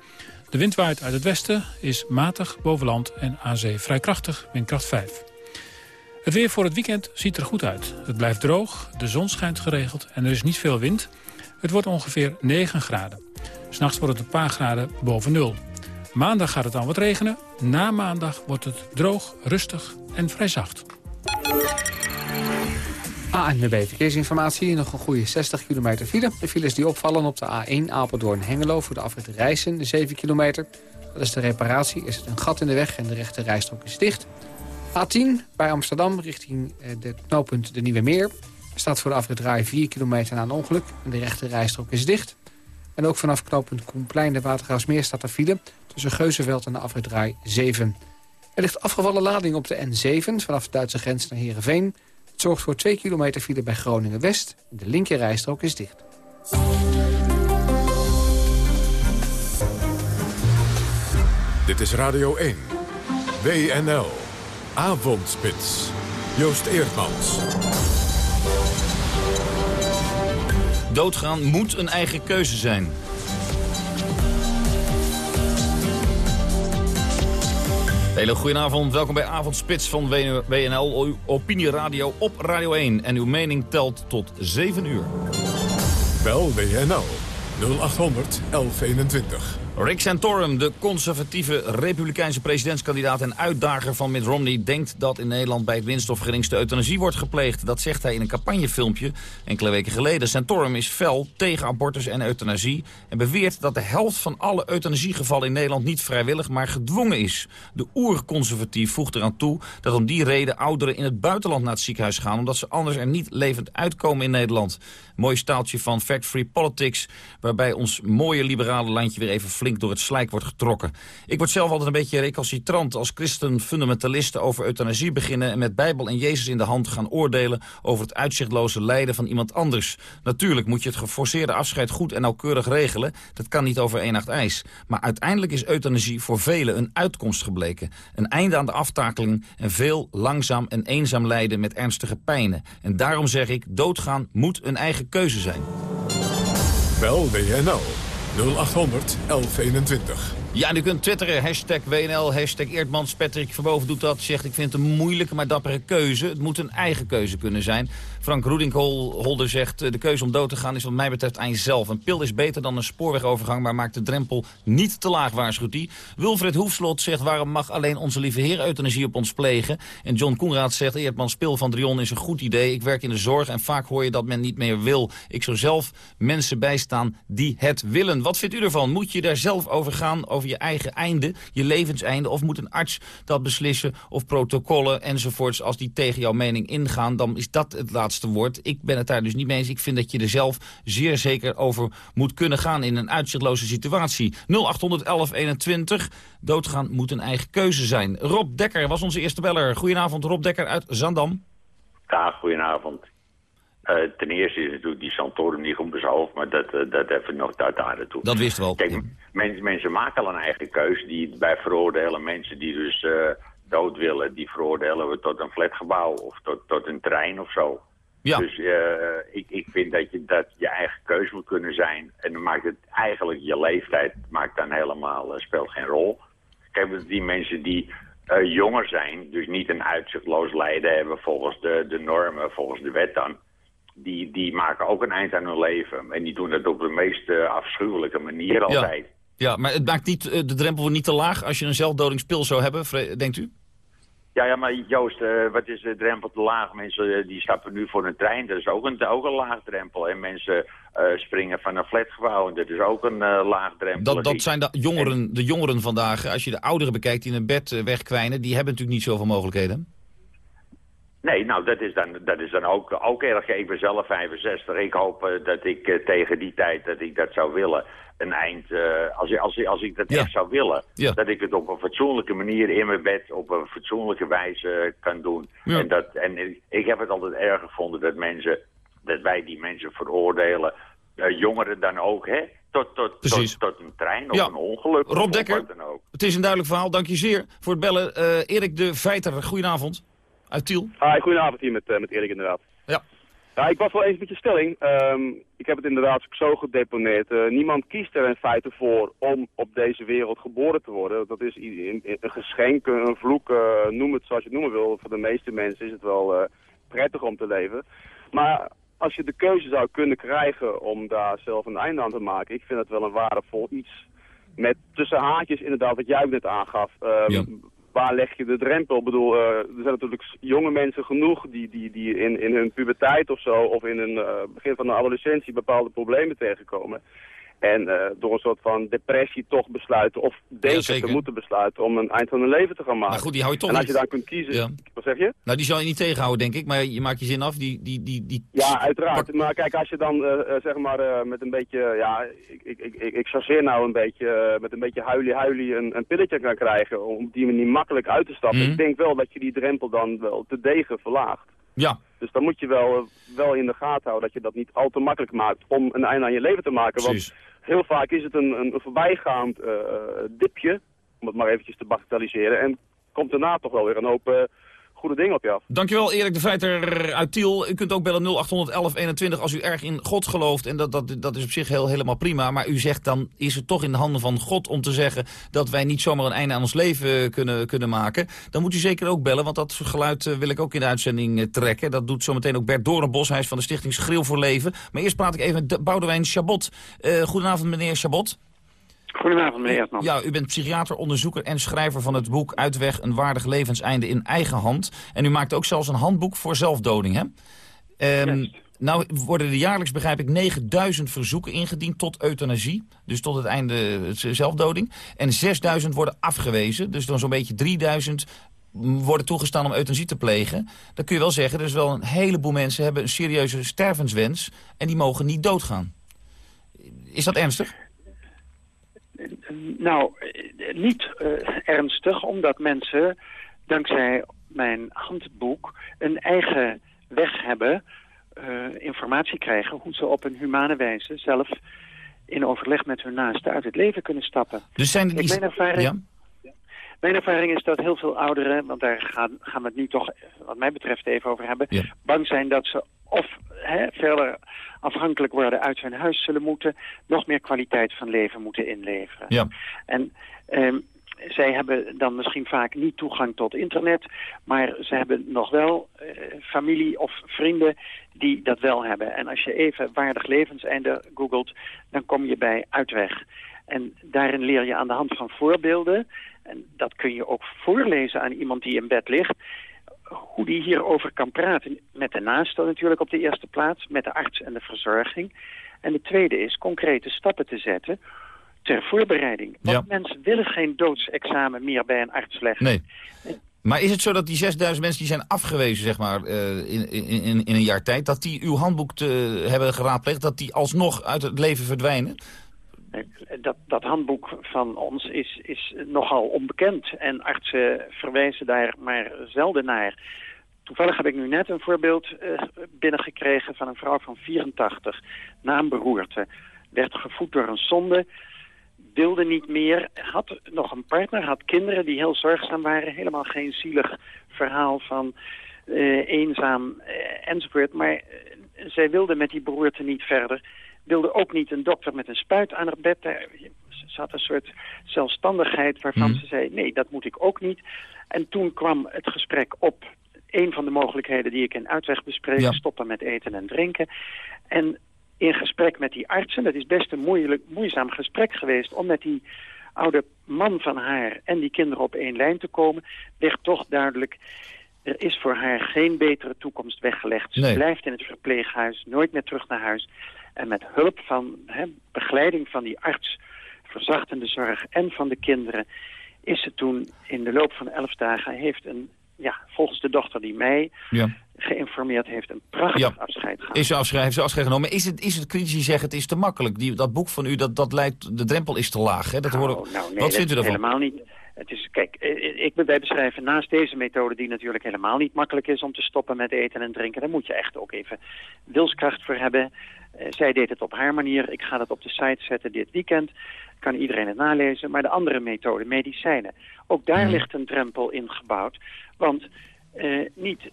De wind waait uit het westen, is matig boven land en aan zee vrij krachtig, windkracht 5. Het weer voor het weekend ziet er goed uit. Het blijft droog, de zon schijnt geregeld en er is niet veel wind. Het wordt ongeveer 9 graden. S'nachts wordt het een paar graden boven nul. Maandag gaat het dan wat regenen. Na maandag wordt het droog, rustig en vrij zacht. ANWB Verkeersinformatie. Nog een goede 60 kilometer file. De files die opvallen op de A1 Apeldoorn-Hengelo... voor de afrit Rijssen, 7 kilometer. Dat is de reparatie. Is het een gat in de weg en de rechte rijstrook is dicht. A10 bij Amsterdam richting de knooppunt de Nieuwe Meer. Staat voor de afrit Rai 4 kilometer na een ongeluk. En de rechte rijstrook is dicht. En ook vanaf knooppunt Koenplein de Watergraafsmeer staat er file... tussen Geuzenveld en de afrit Rai 7. Er ligt afgevallen lading op de N7 vanaf de Duitse grens naar Heerenveen. Het zorgt voor 2 kilometer file bij Groningen-West. De linker rijstrook is dicht. Dit is Radio 1. WNL. Avondspits. Joost Eerdmans. Doodgaan moet een eigen keuze zijn. Hele goedenavond, welkom bij Avondspits van WNL, Opinie Radio op Radio 1. En uw mening telt tot 7 uur. Bel WNL 0800 1121. Rick Santorum, de conservatieve republikeinse presidentskandidaat en uitdager van Mitt Romney... denkt dat in Nederland bij het minst of geringste euthanasie wordt gepleegd. Dat zegt hij in een campagnefilmpje enkele weken geleden. Santorum is fel tegen abortus en euthanasie... en beweert dat de helft van alle euthanasiegevallen in Nederland niet vrijwillig, maar gedwongen is. De oerconservatief voegt eraan toe dat om die reden ouderen in het buitenland naar het ziekenhuis gaan... omdat ze anders er niet levend uitkomen in Nederland. Mooi staaltje van Fact Free Politics... waarbij ons mooie liberale landje weer even flink door het slijk wordt getrokken. Ik word zelf altijd een beetje recalcitrant als christen-fundamentalisten over euthanasie beginnen... en met Bijbel en Jezus in de hand gaan oordelen over het uitzichtloze lijden van iemand anders. Natuurlijk moet je het geforceerde afscheid goed en nauwkeurig regelen. Dat kan niet over één nacht ijs. Maar uiteindelijk is euthanasie voor velen een uitkomst gebleken. Een einde aan de aftakeling en veel langzaam en eenzaam lijden met ernstige pijnen. En daarom zeg ik, doodgaan moet een eigen keuze zijn. Bel WNL 0800 1121. Ja, u kunt twitteren, hashtag WNL, hashtag Eerdmans. Patrick Verboven doet dat, zegt ik vind het een moeilijke maar dappere keuze. Het moet een eigen keuze kunnen zijn. Frank Roedinkholder zegt, eh, de keuze om dood te gaan is wat mij betreft aan jezelf. Een pil is beter dan een spoorwegovergang, maar maakt de drempel niet te laag, waarschuwt hij. Wilfred Hoefslot zegt, waarom mag alleen onze lieve heer euthanasie op ons plegen? En John Koenraad zegt, Eerdmans pil van Drion is een goed idee. Ik werk in de zorg en vaak hoor je dat men niet meer wil. Ik zou zelf mensen bijstaan die het willen. Wat vindt u ervan? Moet je daar zelf over gaan, over je eigen einde, je levenseinde? Of moet een arts dat beslissen? Of protocollen enzovoorts, als die tegen jouw mening ingaan, dan is dat het laatste woord. Ik ben het daar dus niet mee eens. Ik vind dat je er zelf zeer zeker over moet kunnen gaan in een uitzichtloze situatie. 081121, doodgaan moet een eigen keuze zijn. Rob Dekker was onze eerste beller. Goedenavond, Rob Dekker uit Zandam. Ja, goedenavond. Uh, ten eerste is natuurlijk die Santorum niet bezocht, maar dat, uh, dat even nog daar, naartoe. Dat wist wel. Kijk, mensen, mensen maken al een eigen keus. Die bij veroordelen mensen die dus uh, dood willen, die veroordelen we tot een flatgebouw of tot, tot een trein of zo. Ja. Dus ik, ik vind dat je, dat je eigen keus moet kunnen zijn. En dan maakt het eigenlijk je leeftijd maakt dan helemaal, speelt geen rol. Kijk, die mensen die jonger zijn, dus niet een uitzichtloos lijden hebben volgens de, de normen, volgens de wet dan die, die maken ook een eind aan hun leven. En die doen dat op de meest afschuwelijke manier altijd. Ja. ja, maar het maakt niet, de drempel niet te laag als je een zelfdodingspil zou hebben, denkt u? Ja, ja maar Joost, uh, wat is de drempel te laag? Mensen die stappen nu voor een trein, dat is ook een, ook een laag drempel. En mensen springen van een flatgebouw, en dat is ook een laag drempel. Dat, dat zijn de jongeren, de jongeren vandaag. Als je de ouderen bekijkt die in een bed wegkwijnen, die hebben natuurlijk niet zoveel mogelijkheden. Nee, nou, dat is dan, dat is dan ook, ook erg. Ik ben zelf 65. Ik hoop uh, dat ik uh, tegen die tijd dat ik dat zou willen, een eind, uh, als, als, als ik dat ja. echt zou willen, ja. dat ik het op een fatsoenlijke manier in mijn bed, op een fatsoenlijke wijze kan doen. Ja. En, dat, en ik, heb het altijd erg gevonden dat mensen, dat wij die mensen veroordelen, jongeren dan ook, hè, tot, tot, tot, tot, een trein of een ongeluk. Rob Dekker, het is een duidelijk verhaal. Dank je zeer voor het bellen. Erik de Veiter, goedenavond. Uit Tiel. Hi, goedenavond hier met, uh, met Erik inderdaad. Ja. Ja, ik was wel eens met je stelling. Um, ik heb het inderdaad zo gedeponeerd. Uh, niemand kiest er in feite voor om op deze wereld geboren te worden. Dat is een geschenk, een vloek, uh, noem het zoals je het noemen wil. Voor de meeste mensen is het wel prettig om te leven. Maar als je de keuze zou kunnen krijgen om daar zelf een einde aan te maken... ik vind het wel een waardevol iets. Met tussen haakjes inderdaad, wat jij net aangaf... Um, ja waar leg je de drempel? Ik bedoel, uh, er zijn natuurlijk jonge mensen genoeg die, die, die in, in hun puberteit of zo, of in hun uh, begin van de adolescentie bepaalde problemen tegenkomen. En uh, door een soort van depressie toch besluiten, of denken ja, te moeten besluiten om een eind van hun leven te gaan maken. Maar goed, die hou je toch en als niet... je dan kunt kiezen, ja. wat zeg je? Nou, die zal je niet tegenhouden, denk ik, maar je maakt je zin af. Die, die, die, die... Ja, uiteraard. Maar kijk, als je dan, uh, zeg maar, uh, met een beetje, ja, ik, ik, ik, ik, nou een beetje, met een beetje huilie-huilie een, een pilletje kan krijgen om op die manier makkelijk uit te stappen. Mhm. Ik denk wel dat je die drempel dan wel te degen verlaagt. Ja. Dus dan moet je wel, wel in de gaten houden dat je dat niet al te makkelijk maakt om een einde aan je leven te maken. Precies. Want heel vaak is het een, een voorbijgaand uh, dipje, om het maar eventjes te bagatelliseren. En komt daarna toch wel weer een hoop uh, goede dingen op je af. Dankjewel Erik de Veiter uit Tiel. U kunt ook bellen 081121 als u erg in God gelooft. En dat, dat, dat is op zich heel, helemaal prima. Maar u zegt dan is het toch in de handen van God om te zeggen... dat wij niet zomaar een einde aan ons leven kunnen, kunnen maken. Dan moet u zeker ook bellen, want dat geluid uh, wil ik ook in de uitzending uh, trekken. Dat doet zometeen ook Bert Doornbos. Hij is van de stichting Schreeuw voor Leven. Maar eerst praat ik even met Boudewijn Chabot. Goedenavond meneer Chabot. Goedenavond, meneer Ertman. Ja, u bent psychiater, onderzoeker en schrijver van het boek Uitweg een waardig levenseinde in eigen hand. En u maakt ook zelfs een handboek voor zelfdoding, hè? Um, nou worden er jaarlijks, begrijp ik, 9000 verzoeken ingediend tot euthanasie. Dus tot het einde zelfdoding. En 6000 worden afgewezen. Dus dan zo'n beetje 3000 worden toegestaan om euthanasie te plegen. Dan kun je wel zeggen, er is wel een heleboel mensen hebben een serieuze stervenswens. En die mogen niet doodgaan. Is dat ernstig? Nou, niet uh, ernstig, omdat mensen dankzij mijn handboek een eigen weg hebben uh, informatie krijgen... hoe ze op een humane wijze zelf in overleg met hun naasten uit het leven kunnen stappen. Dus zijn er die... ervaring, ja? Mijn ervaring is dat heel veel ouderen, want daar gaan, gaan we het nu toch wat mij betreft even over hebben... bang zijn dat ze of hè, verder afhankelijk worden uit hun huis zullen moeten... nog meer kwaliteit van leven moeten inleveren. Ja. En um, zij hebben dan misschien vaak niet toegang tot internet, maar ze hebben nog wel uh, familie of vrienden die dat wel hebben. En als je even waardig levenseinde googelt, dan kom je bij Uitweg. En daarin leer je aan de hand van voorbeelden, en dat kun je ook voorlezen aan iemand die in bed ligt, hoe die hierover kan praten. Met de naasten natuurlijk op de eerste plaats, met de arts en de verzorging. En de tweede is concrete stappen te zetten ter voorbereiding. Want mensen willen geen doodsexamen meer bij een arts leggen. Nee. Maar is het zo dat die 6000 mensen die zijn afgewezen zeg maar, uh, in, in, in een jaar tijd... dat die uw handboek te, hebben geraadpleegd, dat die alsnog uit het leven verdwijnen? Dat, dat handboek van ons is, is nogal onbekend. En artsen verwijzen daar maar zelden naar. Toevallig heb ik nu net een voorbeeld uh, binnengekregen van een vrouw van 84. Na een beroerte. Werd gevoed door een zonde wilde niet meer, had nog een partner, had kinderen die heel zorgzaam waren. Helemaal geen zielig verhaal van uh, eenzaam uh, enzovoort. Maar zij wilde met die beroerte niet verder. Wilde ook niet een dokter met een spuit aan haar bed. Ze had een soort zelfstandigheid waarvan mm. ze zei, nee, dat moet ik ook niet. En toen kwam het gesprek op een van de mogelijkheden die ik in uitweg bespreek, ja. stoppen met eten en drinken. En in gesprek met die artsen. Dat is best een moeilijk, moeizaam gesprek geweest om met die oude man van haar en die kinderen op één lijn te komen. Werd toch duidelijk, er is voor haar geen betere toekomst weggelegd. Ze blijft in het verpleeghuis, nooit meer terug naar huis. En met hulp van hè, begeleiding van die arts, verzachtende zorg en van de kinderen... is ze toen in de loop van elf dagen, heeft een, ja, volgens de dochter die mij ja geïnformeerd heeft, een prachtig afscheid gehad. Is ze afscheid, heeft ze afscheid genomen. Is het, is het critici zeggen, het is te makkelijk? Die, dat boek van u, dat, dat lijkt, de drempel is te laag. Hè? Dat nou, nee, wat vindt u daarvan? helemaal niet. Het is, kijk, ik, wij beschrijven naast deze methode die natuurlijk helemaal niet makkelijk is om te stoppen met eten en drinken. Daar moet je echt ook even wilskracht voor hebben. Uh, zij deed het op haar manier. Ik ga dat op de site zetten dit weekend. Kan iedereen het nalezen. Maar de andere methode, medicijnen. Ook daar mm. ligt een drempel in gebouwd. Want uh, niet, uh,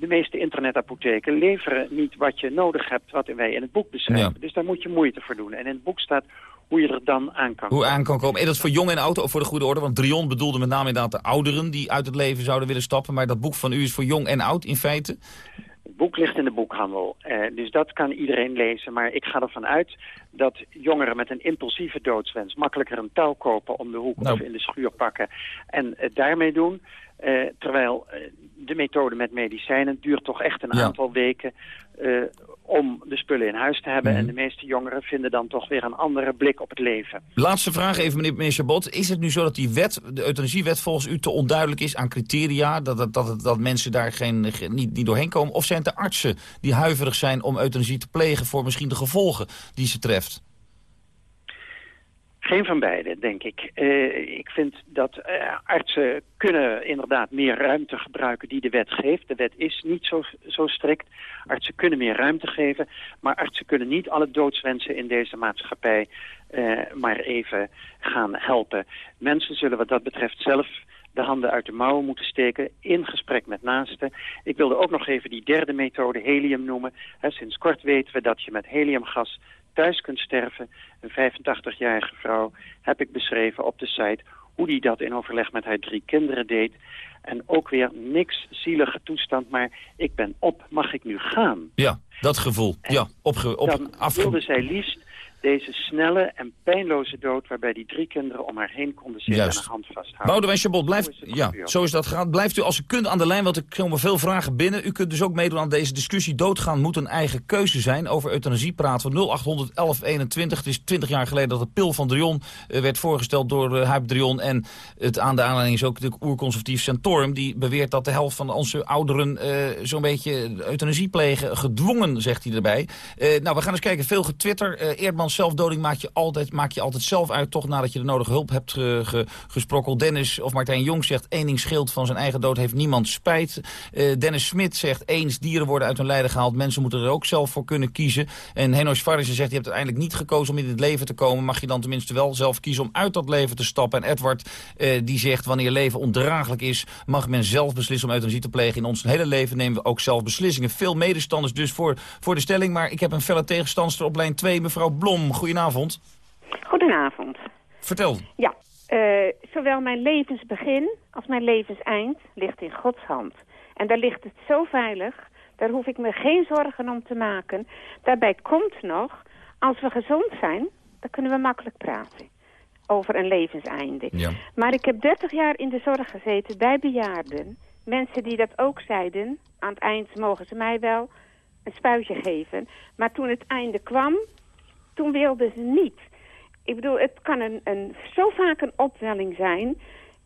de meeste internetapotheken leveren niet wat je nodig hebt, wat wij in het boek beschrijven. Ja. Dus daar moet je moeite voor doen. En in het boek staat hoe je er dan aan kan Hoe aan kan komen. En dat is voor jong en oud, of voor de goede orde? Want Drion bedoelde met name inderdaad de ouderen die uit het leven zouden willen stappen. Maar dat boek van u is voor jong en oud in feite? Het boek ligt in de boekhandel, uh, dus dat kan iedereen lezen. Maar ik ga ervan uit dat jongeren met een impulsieve doodswens... makkelijker een touw kopen om de hoek nou. of in de schuur pakken en het daarmee doen... Uh, terwijl uh, de methode met medicijnen duurt toch echt een ja. aantal weken uh, om de spullen in huis te hebben. Mm -hmm. En de meeste jongeren vinden dan toch weer een andere blik op het leven. Laatste vraag even, meneer, meneer Chabot. Is het nu zo dat die wet, de euthanasiewet volgens u te onduidelijk is aan criteria? Dat, dat, dat, dat mensen daar geen, niet, niet doorheen komen? Of zijn het de artsen die huiverig zijn om euthanasie te plegen voor misschien de gevolgen die ze treft? Geen van beide, denk ik. Uh, ik vind dat uh, artsen kunnen inderdaad meer ruimte gebruiken die de wet geeft. De wet is niet zo, zo strikt. Artsen kunnen meer ruimte geven. Maar artsen kunnen niet alle doodswensen in deze maatschappij uh, maar even gaan helpen. Mensen zullen wat dat betreft zelf de handen uit de mouwen moeten steken in gesprek met naasten. Ik wilde ook nog even die derde methode, helium, noemen. Sinds kort weten we dat je met heliumgas thuis kunt sterven. Een 85-jarige vrouw heb ik beschreven op de site hoe die dat in overleg met haar drie kinderen deed. En ook weer niks zielige toestand, maar ik ben op, mag ik nu gaan? Ja, dat gevoel. En ja, opge op, dan wilde zij liefst deze snelle en pijnloze dood... waarbij die drie kinderen om haar heen konden zitten Juist. en haar hand vasthouden. Boudewijn Chabot, blijft, Zo ja, gebeurd. zo is dat gegaan. Blijft u als u kunt aan de lijn, want er komen veel vragen binnen. U kunt dus ook meedoen aan deze discussie. Doodgaan moet een eigen keuze zijn. Over euthanasie praten we 0800 1121. Het is 20 jaar geleden dat de pil van Drion eh, werd voorgesteld door uh, Huip Drion. En het aan de aanleiding is ook de oerconservatief Centorum. Die beweert dat de helft van onze ouderen eh, zo'n beetje euthanasie plegen. Gedwongen, zegt hij erbij. Nou, we gaan eens kijken. Veel getwitter. Eh, Zelfdoding maak je, altijd, maak je altijd zelf uit. Toch nadat je de nodige hulp hebt ge, ge- gesprokkeld. Dennis of Martijn Jong zegt... één ding scheelt van zijn eigen dood heeft niemand spijt. Eh, Dennis Smit zegt... eens dieren worden uit hun lijden gehaald. Mensen moeten er ook zelf voor kunnen kiezen. En Henosh Farrissen zegt... je hebt uiteindelijk niet gekozen om in het leven te komen. Mag je dan tenminste wel zelf kiezen om uit dat leven te stappen. En Edward eh, die zegt... wanneer leven ondraaglijk is... mag men zelf beslissen om euthanasie te plegen. In ons hele leven nemen we ook zelf beslissingen. Veel medestanders dus voor, voor de stelling. Maar ik heb een felle tegenstandster op lijn 2. Mevrouw Blom, goedenavond. Goedenavond. Vertel. Ja, eh, zowel mijn levensbegin als mijn levenseind ligt in Gods hand. En daar ligt het zo veilig, daar hoef ik me geen zorgen om te maken. Daarbij komt nog, als we gezond zijn, dan kunnen we makkelijk praten over een levenseinde. Ja. Maar ik heb 30 jaar in de zorg gezeten bij bejaarden. Mensen die dat ook zeiden, aan het eind mogen ze mij wel een spuitje geven. Maar toen het einde kwam, toen wilden ze niet. Ik bedoel, het kan een, een, zo vaak een opwelling zijn.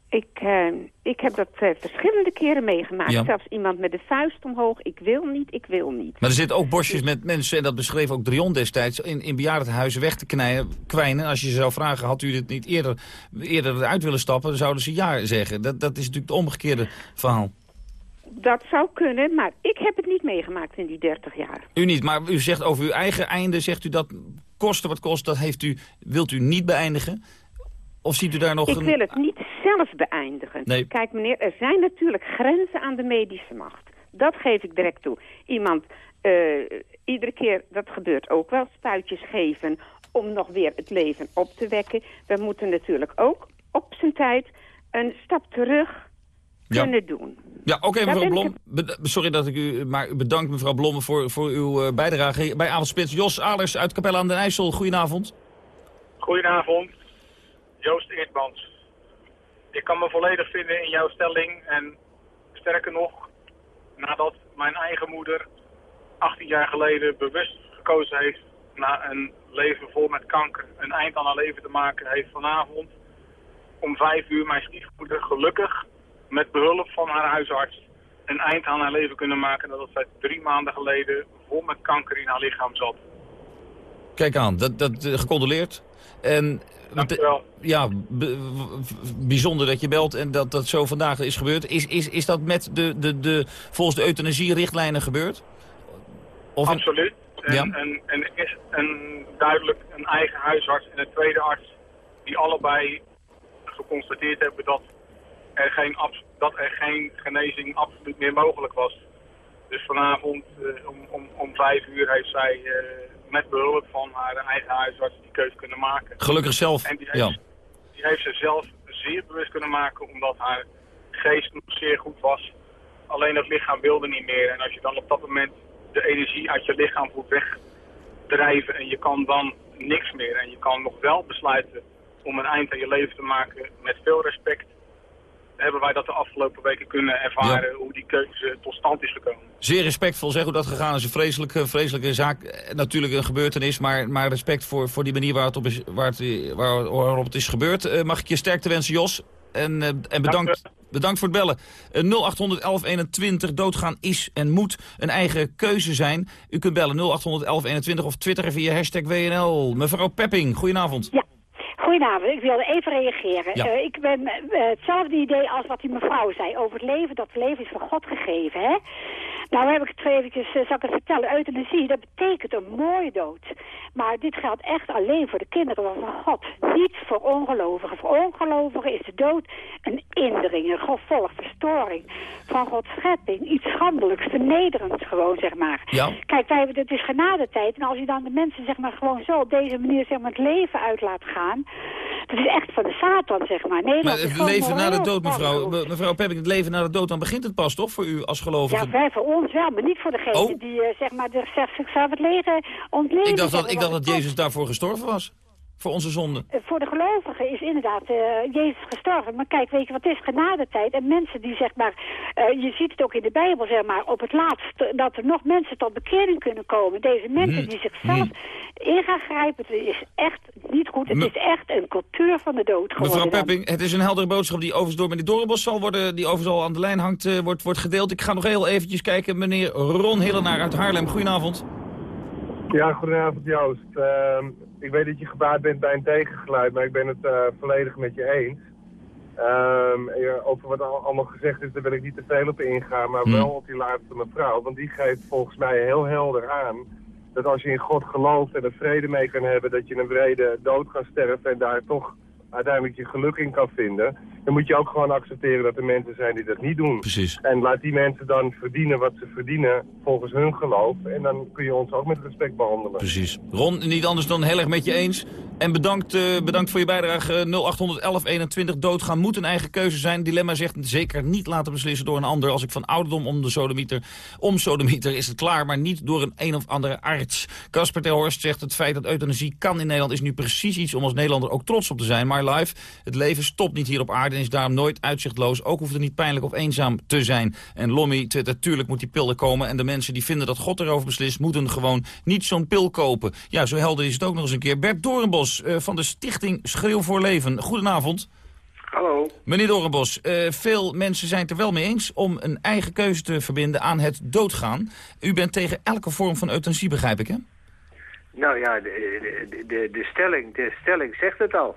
Ik, eh, ik heb dat eh, verschillende keren meegemaakt. Ja. Zelfs iemand met de vuist omhoog. Ik wil niet, ik wil niet. Maar er zitten ook bosjes met mensen, en dat beschreef ook Drion destijds... in, in bejaardenhuizen weg te knijden, kwijnen. Als je ze zou vragen, had u dit niet eerder, eerder eruit willen stappen... dan zouden ze ja zeggen. Dat, dat is natuurlijk het omgekeerde verhaal. Dat zou kunnen, maar ik heb het niet meegemaakt in die 30 jaar. U niet, maar u zegt over uw eigen einde... zegt u dat kosten wat kost, dat heeft u, wilt u niet beëindigen? Of ziet u daar nog Ik een... wil het niet zelf beëindigen. Nee. Kijk meneer, er zijn natuurlijk grenzen aan de medische macht. Dat geef ik direct toe. Iemand, eh, iedere keer, dat gebeurt ook wel, spuitjes geven om nog weer het leven op te wekken. We moeten natuurlijk ook op zijn tijd een stap terug Ja. kunnen doen. Ja, oké, mevrouw ik Blom. Sorry dat ik u... Maar u bedankt, mevrouw Blomme, voor, voor uw eh, bijdrage bij Avondspits. Jos Alers uit Capelle aan den IJssel, goedenavond. Goedenavond, Joost Eerdmans. Ik kan me volledig vinden in jouw stelling en sterker nog, nadat mijn eigen moeder 18 jaar geleden bewust gekozen heeft na een leven vol met kanker een eind aan haar leven te maken, heeft vanavond om vijf uur mijn stiefmoeder gelukkig met behulp van haar huisarts een eind aan haar leven kunnen maken nadat zij drie maanden geleden vol met kanker in haar lichaam zat. Kijk aan, dat, dat, eh, gecondoleerd. En, Ja, bijzonder dat je belt en dat dat zo vandaag is gebeurd. Is, is, is dat met de, de, de, volgens de euthanasie-richtlijnen gebeurd? Of Absoluut. En, Ja. en, en is een, duidelijk een eigen huisarts en een tweede arts die allebei geconstateerd hebben dat er geen, dat er geen genezing absoluut meer mogelijk was. Dus vanavond eh, om, om, om vijf uur heeft zij eh, met behulp van haar eigen huisarts die keuze kunnen maken. Gelukkig zelf, En die heeft, ja. die heeft ze zelf zeer bewust kunnen maken omdat haar geest nog zeer goed was. Alleen het lichaam wilde niet meer. En als je dan op dat moment de energie uit je lichaam voelt wegdrijven en je kan dan niks meer. En je kan nog wel besluiten om een eind aan je leven te maken met veel respect. Hebben wij dat de afgelopen weken kunnen ervaren hoe die keuze tot stand is gekomen. Zeer respectvol, zeg hoe dat gegaan is. Een vreselijke, vreselijke zaak. Eh, Natuurlijk een gebeurtenis, maar, maar respect voor, voor die manier waar het op is, waar het, waar, waarop het is gebeurd. Eh, mag ik je sterkte wensen, Jos? En, eh, en bedankt, bedankt voor het bellen. Eh, 0800 1121, doodgaan is en moet een eigen keuze zijn. U kunt bellen 0800 1121 of twitteren via hashtag WNL. Mevrouw Pepping, goedenavond. Goedenavond, ik wilde even reageren. Ja. Eh, ik ben eh, hetzelfde idee als wat die mevrouw zei over het leven. Dat het leven is van God gegeven, hè? Nou heb ik het eventjes, eh, zal ik het vertellen, euthanasie, dat betekent een mooie dood. Maar dit geldt echt alleen voor de kinderen van God. Niet voor ongelovigen. Voor ongelovigen is de dood een indering, een gevolg, verstoring van Gods schepping. Iets schandelijks, vernederends gewoon, zeg maar. Ja. Kijk, wij hebben, het is genadetijd. En als je dan de mensen zeg maar gewoon zo op deze manier zeg maar, het leven uit laat gaan... Dat is echt van de Satan, zeg maar. Nederland Maar het leven na de dood, mevrouw, mevrouw Pepping, het leven na de dood, dan begint het pas toch voor u als gelovige? Ja, wij voor ons wel, maar niet voor degene Oh. die, eh, zeg maar, de, zichzelf het leven ontleven. ik dacht dat, ik dacht dat Jezus daarvoor gestorven was. Voor onze zonde. Eh, Voor de gelovigen is inderdaad eh, Jezus gestorven. Maar kijk, weet je wat is? Genadetijd. En mensen die, zeg maar, eh, je ziet het ook in de Bijbel, zeg maar, op het laatst, dat er nog mensen tot bekering kunnen komen. Deze mensen Hmm. die zichzelf in gaan grijpen, het is echt niet goed. Het Me- is echt een cultuur van de dood geworden. Mevrouw dan. Pepping, het is een heldere boodschap die overigens door meneer Dorenbos zal worden, die overigens al aan de lijn hangt, wordt, wordt gedeeld. Ik ga nog heel eventjes kijken. Meneer Ron Hillenaar uit Haarlem, goedenavond. Ja, goedenavond Joost. Ehm, ik weet dat je gebaat bent bij een tegengeluid, maar ik ben het eh, volledig met je eens. Ehm, over wat al- allemaal gezegd is, daar wil ik niet te veel op ingaan, maar Hmm. wel op die laatste mevrouw. Want die geeft volgens mij heel helder aan dat als je in God gelooft en er vrede mee kan hebben, dat je een vrede dood kan sterven en daar toch uiteindelijk je geluk in kan vinden, dan moet je ook gewoon accepteren dat er mensen zijn die dat niet doen. Precies. En laat die mensen dan verdienen wat ze verdienen volgens hun geloof. En dan kun je ons ook met respect behandelen. Precies. Ron, niet anders dan heel erg met je eens. En bedankt, eh, bedankt voor je bijdrage. Eh, 0811 21 doodgaan moet een eigen keuze zijn. Dilemma zegt zeker niet laten beslissen door een ander. Als ik van ouderdom om de sodemieter, om sodemieter is het klaar, maar niet door een een of andere arts. Casper ter Horst zegt het feit dat euthanasie kan in Nederland is nu precies iets om als Nederlander ook trots op te zijn. Maar live, het leven stopt niet hier op aarde en is daarom nooit uitzichtloos. Ook hoeft het niet pijnlijk of eenzaam te zijn. En Lommy twittert, tuurlijk moet die pil er komen. En de mensen die vinden dat God erover beslist, moeten gewoon niet zo'n pil kopen. Ja, zo helder is het ook nog eens een keer. Bert Doornbos eh, van de stichting Schreeuw voor Leven. Goedenavond. Hallo. Meneer Doornbos, eh, veel mensen zijn het er wel mee eens om een eigen keuze te verbinden aan het doodgaan. U bent tegen elke vorm van euthanasie, begrijp ik, hè? Nou ja, de, de, de, de, stelling, de stelling zegt het al.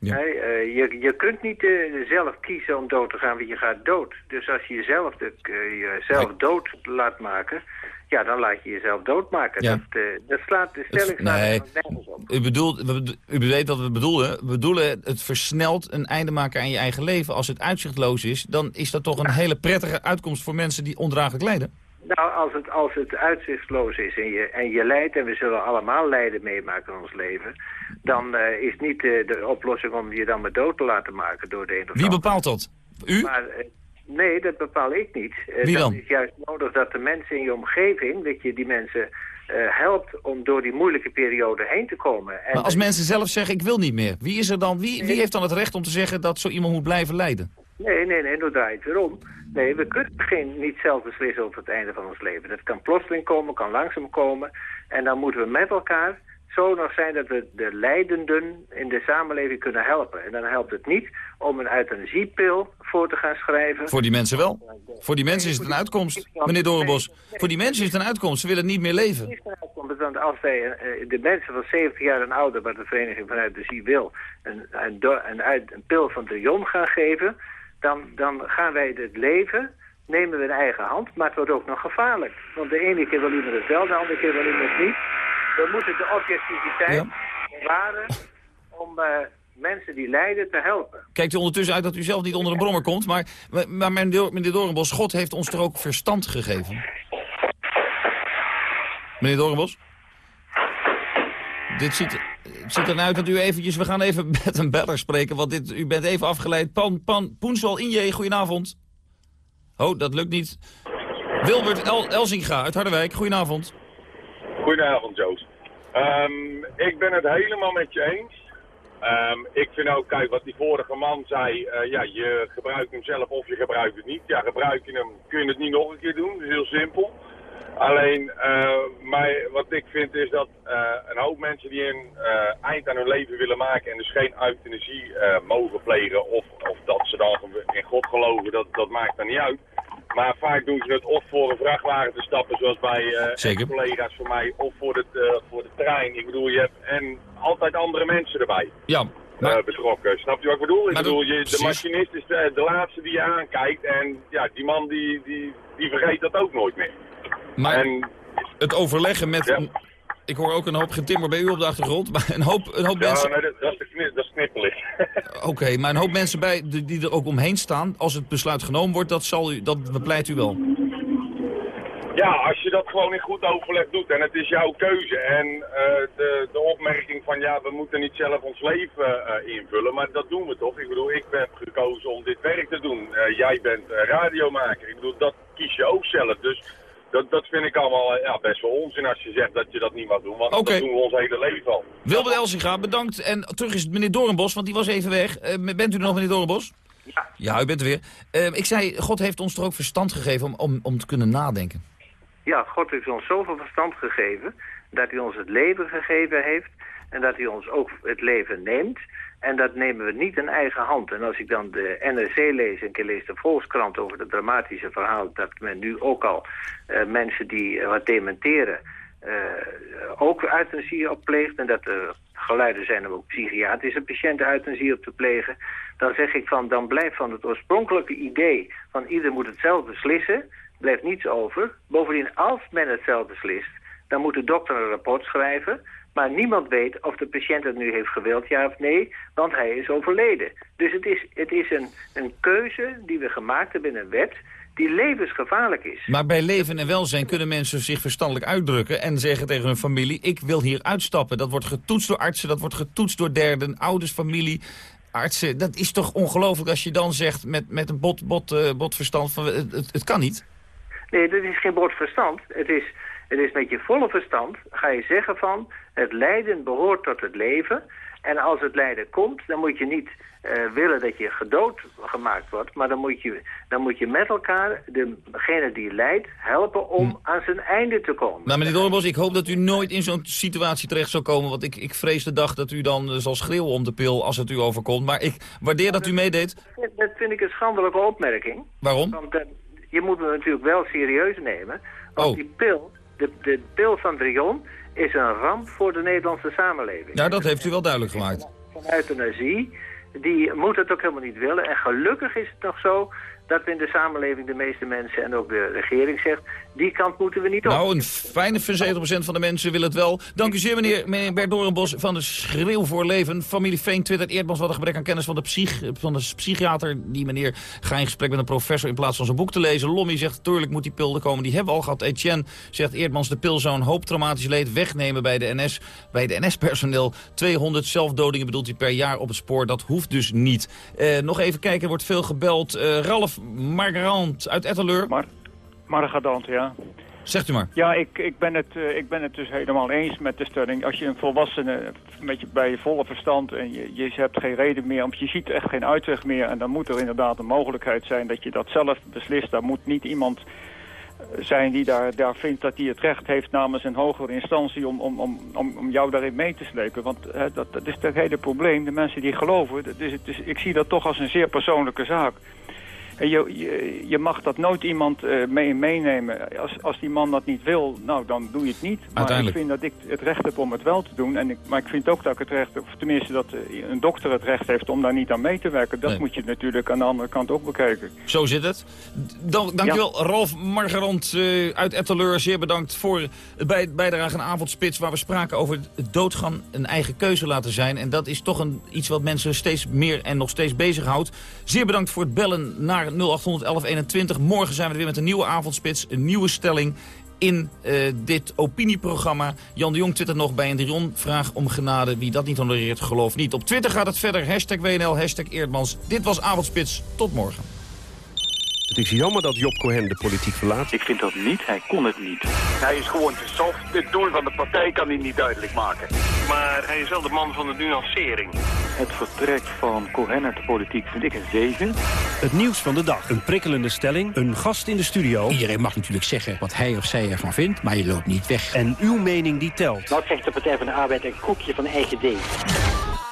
Hè, eh, je, je kunt niet eh, zelf kiezen om dood te gaan, want je gaat dood. Dus als je jezelf, de, eh, jezelf dood laat maken, ja, dan laat je jezelf doodmaken. Ja. Dat, dat slaat de stelling nee. er nergens op. U, bedoelt, u weet wat we bedoelen. We bedoelen het versnelt een einde maken aan je eigen leven. Als het uitzichtloos is, dan is dat toch een hele prettige uitkomst voor mensen die ondraaglijk lijden. Nou, als het, als het uitzichtloos is en je, en je lijdt, en we zullen allemaal lijden meemaken in ons leven, dan eh, is niet de oplossing om je dan maar dood te laten maken door de een of Wie bepaalt dat? U? Maar, eh, nee, dat bepaal ik niet. Eh, Wie dan? Het is juist nodig dat de mensen in je omgeving, dat je die mensen helpt om door die moeilijke periode heen te komen. En Maar als mensen zelf zeggen, ik wil niet meer. Wie, is er dan, wie, wie heeft dan het recht om te zeggen dat zo iemand moet blijven lijden? Nee, nee, nee, dan draai je het weer om. Nee, we kunnen geen, niet zelf beslissen over het einde van ons leven. Dat kan plotseling komen, kan langzaam komen. En dan moeten we met elkaar zo nog zijn dat we de leidenden in de samenleving kunnen helpen. En dan helpt het niet om een euthanasiepil voor te gaan schrijven. Voor die mensen wel. Voor die mensen is het een uitkomst, meneer Doornbos. Voor die mensen is het een uitkomst. Ze willen niet meer leven. Want als wij eh, de mensen van 70 jaar en ouder, wat de vereniging vanuit de ZIE wil, een, een, een, uit- een pil van de Jon gaan geven, dan, dan gaan wij het leven, nemen we in eigen hand, maar het wordt ook nog gevaarlijk. Want de ene keer wil iemand het wel, de andere keer wil iemand het niet. We moeten de objectiviteit bewaren om eh, mensen die lijden te helpen. Kijkt u ondertussen uit dat u zelf niet onder een brommer komt. Maar, maar meneer Doornbos, God heeft ons toch ook verstand gegeven? Meneer Doornbos? Dit ziet, het ziet eruit dat u eventjes... We gaan even met een beller spreken, want dit, u bent even afgeleid. Pan, pan, Poenswal Inje, goedenavond. Oh, dat lukt niet. Wilbert El, Elzinga uit Harderwijk, goedenavond. Goedenavond, Joost. Ehm, ik ben het helemaal met je eens. Ehm, ik vind ook, kijk, wat die vorige man zei, eh, ja, je gebruikt hem zelf of je gebruikt het niet. Ja, gebruik je hem, kun je het niet nog een keer doen. Dat is heel simpel. Alleen, eh, maar wat ik vind is dat eh, een hoop mensen die een eind aan hun leven willen maken en dus geen euthanasie mogen plegen of, of dat ze dan in God geloven, dat, dat maakt dan niet uit. Maar vaak doen ze het of voor een vrachtwagen te stappen, zoals bij eh, collega's van mij, of voor de, eh, voor de trein. Ik bedoel, je hebt en altijd andere mensen erbij Ja, eh, betrokken. Snap je wat ik bedoel? Ik Maar bedoel, je, de machinist is de, de laatste die je aankijkt en ja, die man die, die, die vergeet dat ook nooit meer. Maar En- het overleggen met... Ik hoor ook een hoop getimmer bij u op de achtergrond. Maar een hoop, een hoop Ja, mensen... nee, dat, dat is de dat is knipperlicht. Oké, maar een hoop mensen bij die, die er ook omheen staan. Als het besluit genomen wordt, dat, zal u, dat bepleit u wel. ja, als je dat gewoon in goed overleg doet en het is jouw keuze. En eh, de, de opmerking van ja, we moeten niet zelf ons leven eh, invullen, maar dat doen we toch. Ik bedoel, ik heb gekozen om dit werk te doen. Eh, jij bent radiomaker. Ik bedoel, dat kies je ook zelf. Dus dat, dat vind ik allemaal ja, best wel onzin als je zegt dat je dat niet mag doen. Want dat doen we ons hele leven al. Wilbert Elsinga, bedankt. En terug is meneer Doornbos, want die was even weg. bent u er nog, meneer Doornbos? Ja. Ja, u bent er weer. ik zei, God heeft ons er ook verstand gegeven om, om, om te kunnen nadenken. Ja, God heeft ons zoveel verstand gegeven dat hij ons het leven gegeven heeft en dat hij ons ook het leven neemt. En dat nemen we niet in eigen hand. En als ik dan de NRC lees en ik lees de Volkskrant over het dramatische verhaal... dat men nu ook al uh, mensen die wat dementeren... Uh, ook euthanasie oppleegt en dat er geluiden zijn om ook psychiatrische patiënten euthanasie op te plegen... dan zeg ik van, dan blijft van het oorspronkelijke idee van ieder moet het zelf beslissen blijft niets over. Bovendien, als men het zelf beslist, dan moet de dokter een rapport schrijven... maar niemand weet of de patiënt het nu heeft gewild, ja of nee... want hij is overleden. Dus het is, het is een, een keuze die we gemaakt hebben in een wet die levensgevaarlijk is. Maar bij leven en welzijn kunnen mensen zich verstandelijk uitdrukken... en zeggen tegen hun familie, ik wil hier uitstappen. Dat wordt getoetst door artsen, dat wordt getoetst door derden, ouders, familie artsen. Dat is toch ongelooflijk als je dan zegt met, met een bot, bot, uh, botverstand van het, het, het, kan niet? Nee, dat is geen bord verstand. Het is, het is met je volle verstand ga je zeggen van... het lijden behoort tot het leven... En als het lijden komt, dan moet je niet uh, willen dat je gedood gemaakt wordt. Maar dan moet je, dan moet je met elkaar degene die lijdt helpen om hm. aan zijn einde te komen. Nou meneer Doornbos, ik hoop dat u nooit in zo'n situatie terecht zal komen. Want ik, ik vrees de dag dat u dan uh, zal schreeuwen om de pil als het u overkomt. Maar ik waardeer dat u meedeed. Dat vind ik een schandelijke opmerking. Waarom? Want, uh, je moet me natuurlijk wel serieus nemen. Want oh. die pil, de, de pil van Drion, is een ramp voor de Nederlandse samenleving. Ja, dat heeft u wel duidelijk gemaakt. Van euthanasie, die moet het ook helemaal niet willen. En gelukkig is het nog zo dat in de samenleving de meeste mensen en ook de regering zegt... die kant moeten we niet op. Nou, een fijne 75% van de mensen wil het wel. Dank u zeer, meneer, meneer Bert Doornbos van de Schreeuw voor Leven. Familie Veen twittert Eerdmans wat een gebrek aan kennis van de, psych, van de psychiater. Die meneer ga in gesprek met een professor in plaats van zijn boek te lezen. Lommy zegt, tuurlijk moet die pil er komen. Die hebben we al gehad. Etienne zegt, Eerdmans de pil zou een hoop traumatisch leed wegnemen bij de NS. Bij de NS-personeel 200 zelfdodingen bedoelt hij per jaar op het spoor. Dat hoeft dus niet. Uh, nog even kijken, er wordt veel gebeld. Uh, Ralf Margarant uit Etteleur. Mar Margarant, ja. Zegt u maar. Ja, ik, ik, ben het, uh, ik ben het dus helemaal eens met de stelling. Als je een volwassene met je, bij je volle verstand en je, je hebt geen reden meer, of je ziet echt geen uitweg meer en dan moet er inderdaad een mogelijkheid zijn dat je dat zelf beslist. Daar moet niet iemand eh, zijn die daar, daar vindt dat hij het recht heeft namens een hogere instantie om, om, om, om jou daarin mee te slepen. Want hè, dat, dat is het hele probleem. De mensen die geloven, dat is, het is, ik zie dat toch als een zeer persoonlijke zaak. Je, je, je, mag dat nooit iemand uh, mee, meenemen. Als, als die man dat niet wil, nou, dan doe je het niet. Maar ik vind dat ik het recht heb om het wel te doen. En ik, maar ik vind ook dat ik het recht heb, of tenminste dat uh, een dokter het recht heeft om daar niet aan mee te werken. Dat nee. moet je natuurlijk aan de andere kant ook bekijken. Zo zit het. Dan, dankjewel ja. Ralf Margarant uh, uit Etteleur. Zeer bedankt voor het bij, bijdrage aan Avondspits. Waar we spraken over het doodgaan een eigen keuze laten zijn. En dat is toch een, iets wat mensen steeds meer en nog steeds bezighoudt. Zeer bedankt voor het bellen naar 081121. Morgen zijn we weer met een nieuwe avondspits, een nieuwe stelling in uh, dit opinieprogramma. Jan de Jong twittert nog bij een Dion. Vraag om genade. Wie dat niet honoreert, geloof niet. Op Twitter gaat het verder. Hashtag WNL, hashtag Eerdmans. Dit was Avondspits. Tot morgen. Het is jammer dat Job Cohen de politiek verlaat. Ik vind dat niet. Hij kon het niet. Hij is gewoon te soft. Het doel van de partij kan hij niet duidelijk maken. Maar hij is wel de man van de nuancering. Het vertrek van Cohen uit de politiek vind ik een zegen. Het nieuws van de dag. Een prikkelende stelling. Een gast in de studio. Iedereen mag natuurlijk zeggen wat hij of zij ervan vindt. Maar je loopt niet weg. En uw mening die telt. Nou krijgt de Partij van de Arbeid een koekje van eigen deeg.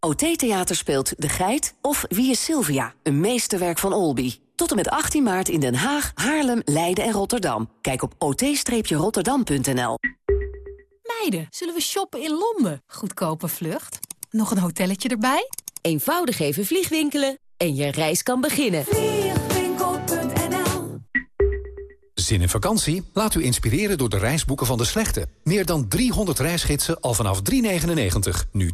OT Theater speelt De Geit of Wie is Sylvia? Een meesterwerk van Olby. Tot en met 18 maart in Den Haag, Haarlem, Leiden en Rotterdam. Kijk op ot-rotterdam.nl. Meiden, zullen we shoppen in Londen? Goedkope vlucht. Nog een hotelletje erbij? Eenvoudig even vliegwinkelen en je reis kan beginnen. Zin in vakantie? Laat u inspireren door de reisboeken van De Slechte. Meer dan 300 reisgidsen al vanaf 3,99. Nu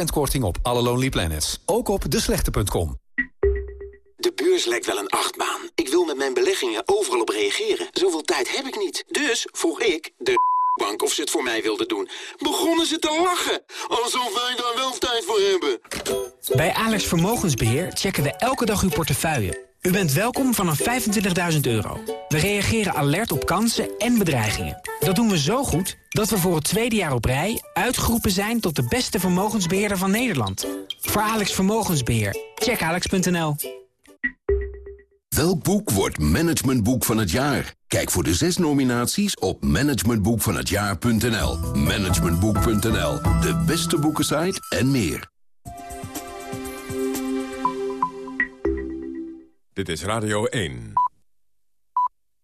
10% korting op alle Lonely Planets. Ook op deslechte.com. De beurs lijkt wel een achtbaan. Ik wil met mijn beleggingen overal op reageren. Zoveel tijd heb ik niet. Dus vroeg ik de bank of ze het voor mij wilde doen. Begonnen ze te lachen. Alsof wij daar wel tijd voor hebben. Bij Alex Vermogensbeheer checken we elke dag uw portefeuille. U bent welkom vanaf 25.000 euro. We reageren alert op kansen en bedreigingen. Dat doen we zo goed dat we voor het tweede jaar op rij... uitgeroepen zijn tot de beste vermogensbeheerder van Nederland. Voor Alex Vermogensbeheer. Check alex.nl. Welk boek wordt managementboek van het jaar? Kijk voor de zes nominaties op managementboekvanhetjaar.nl. Managementboek.nl, de beste boekensite en meer. Dit is Radio 1.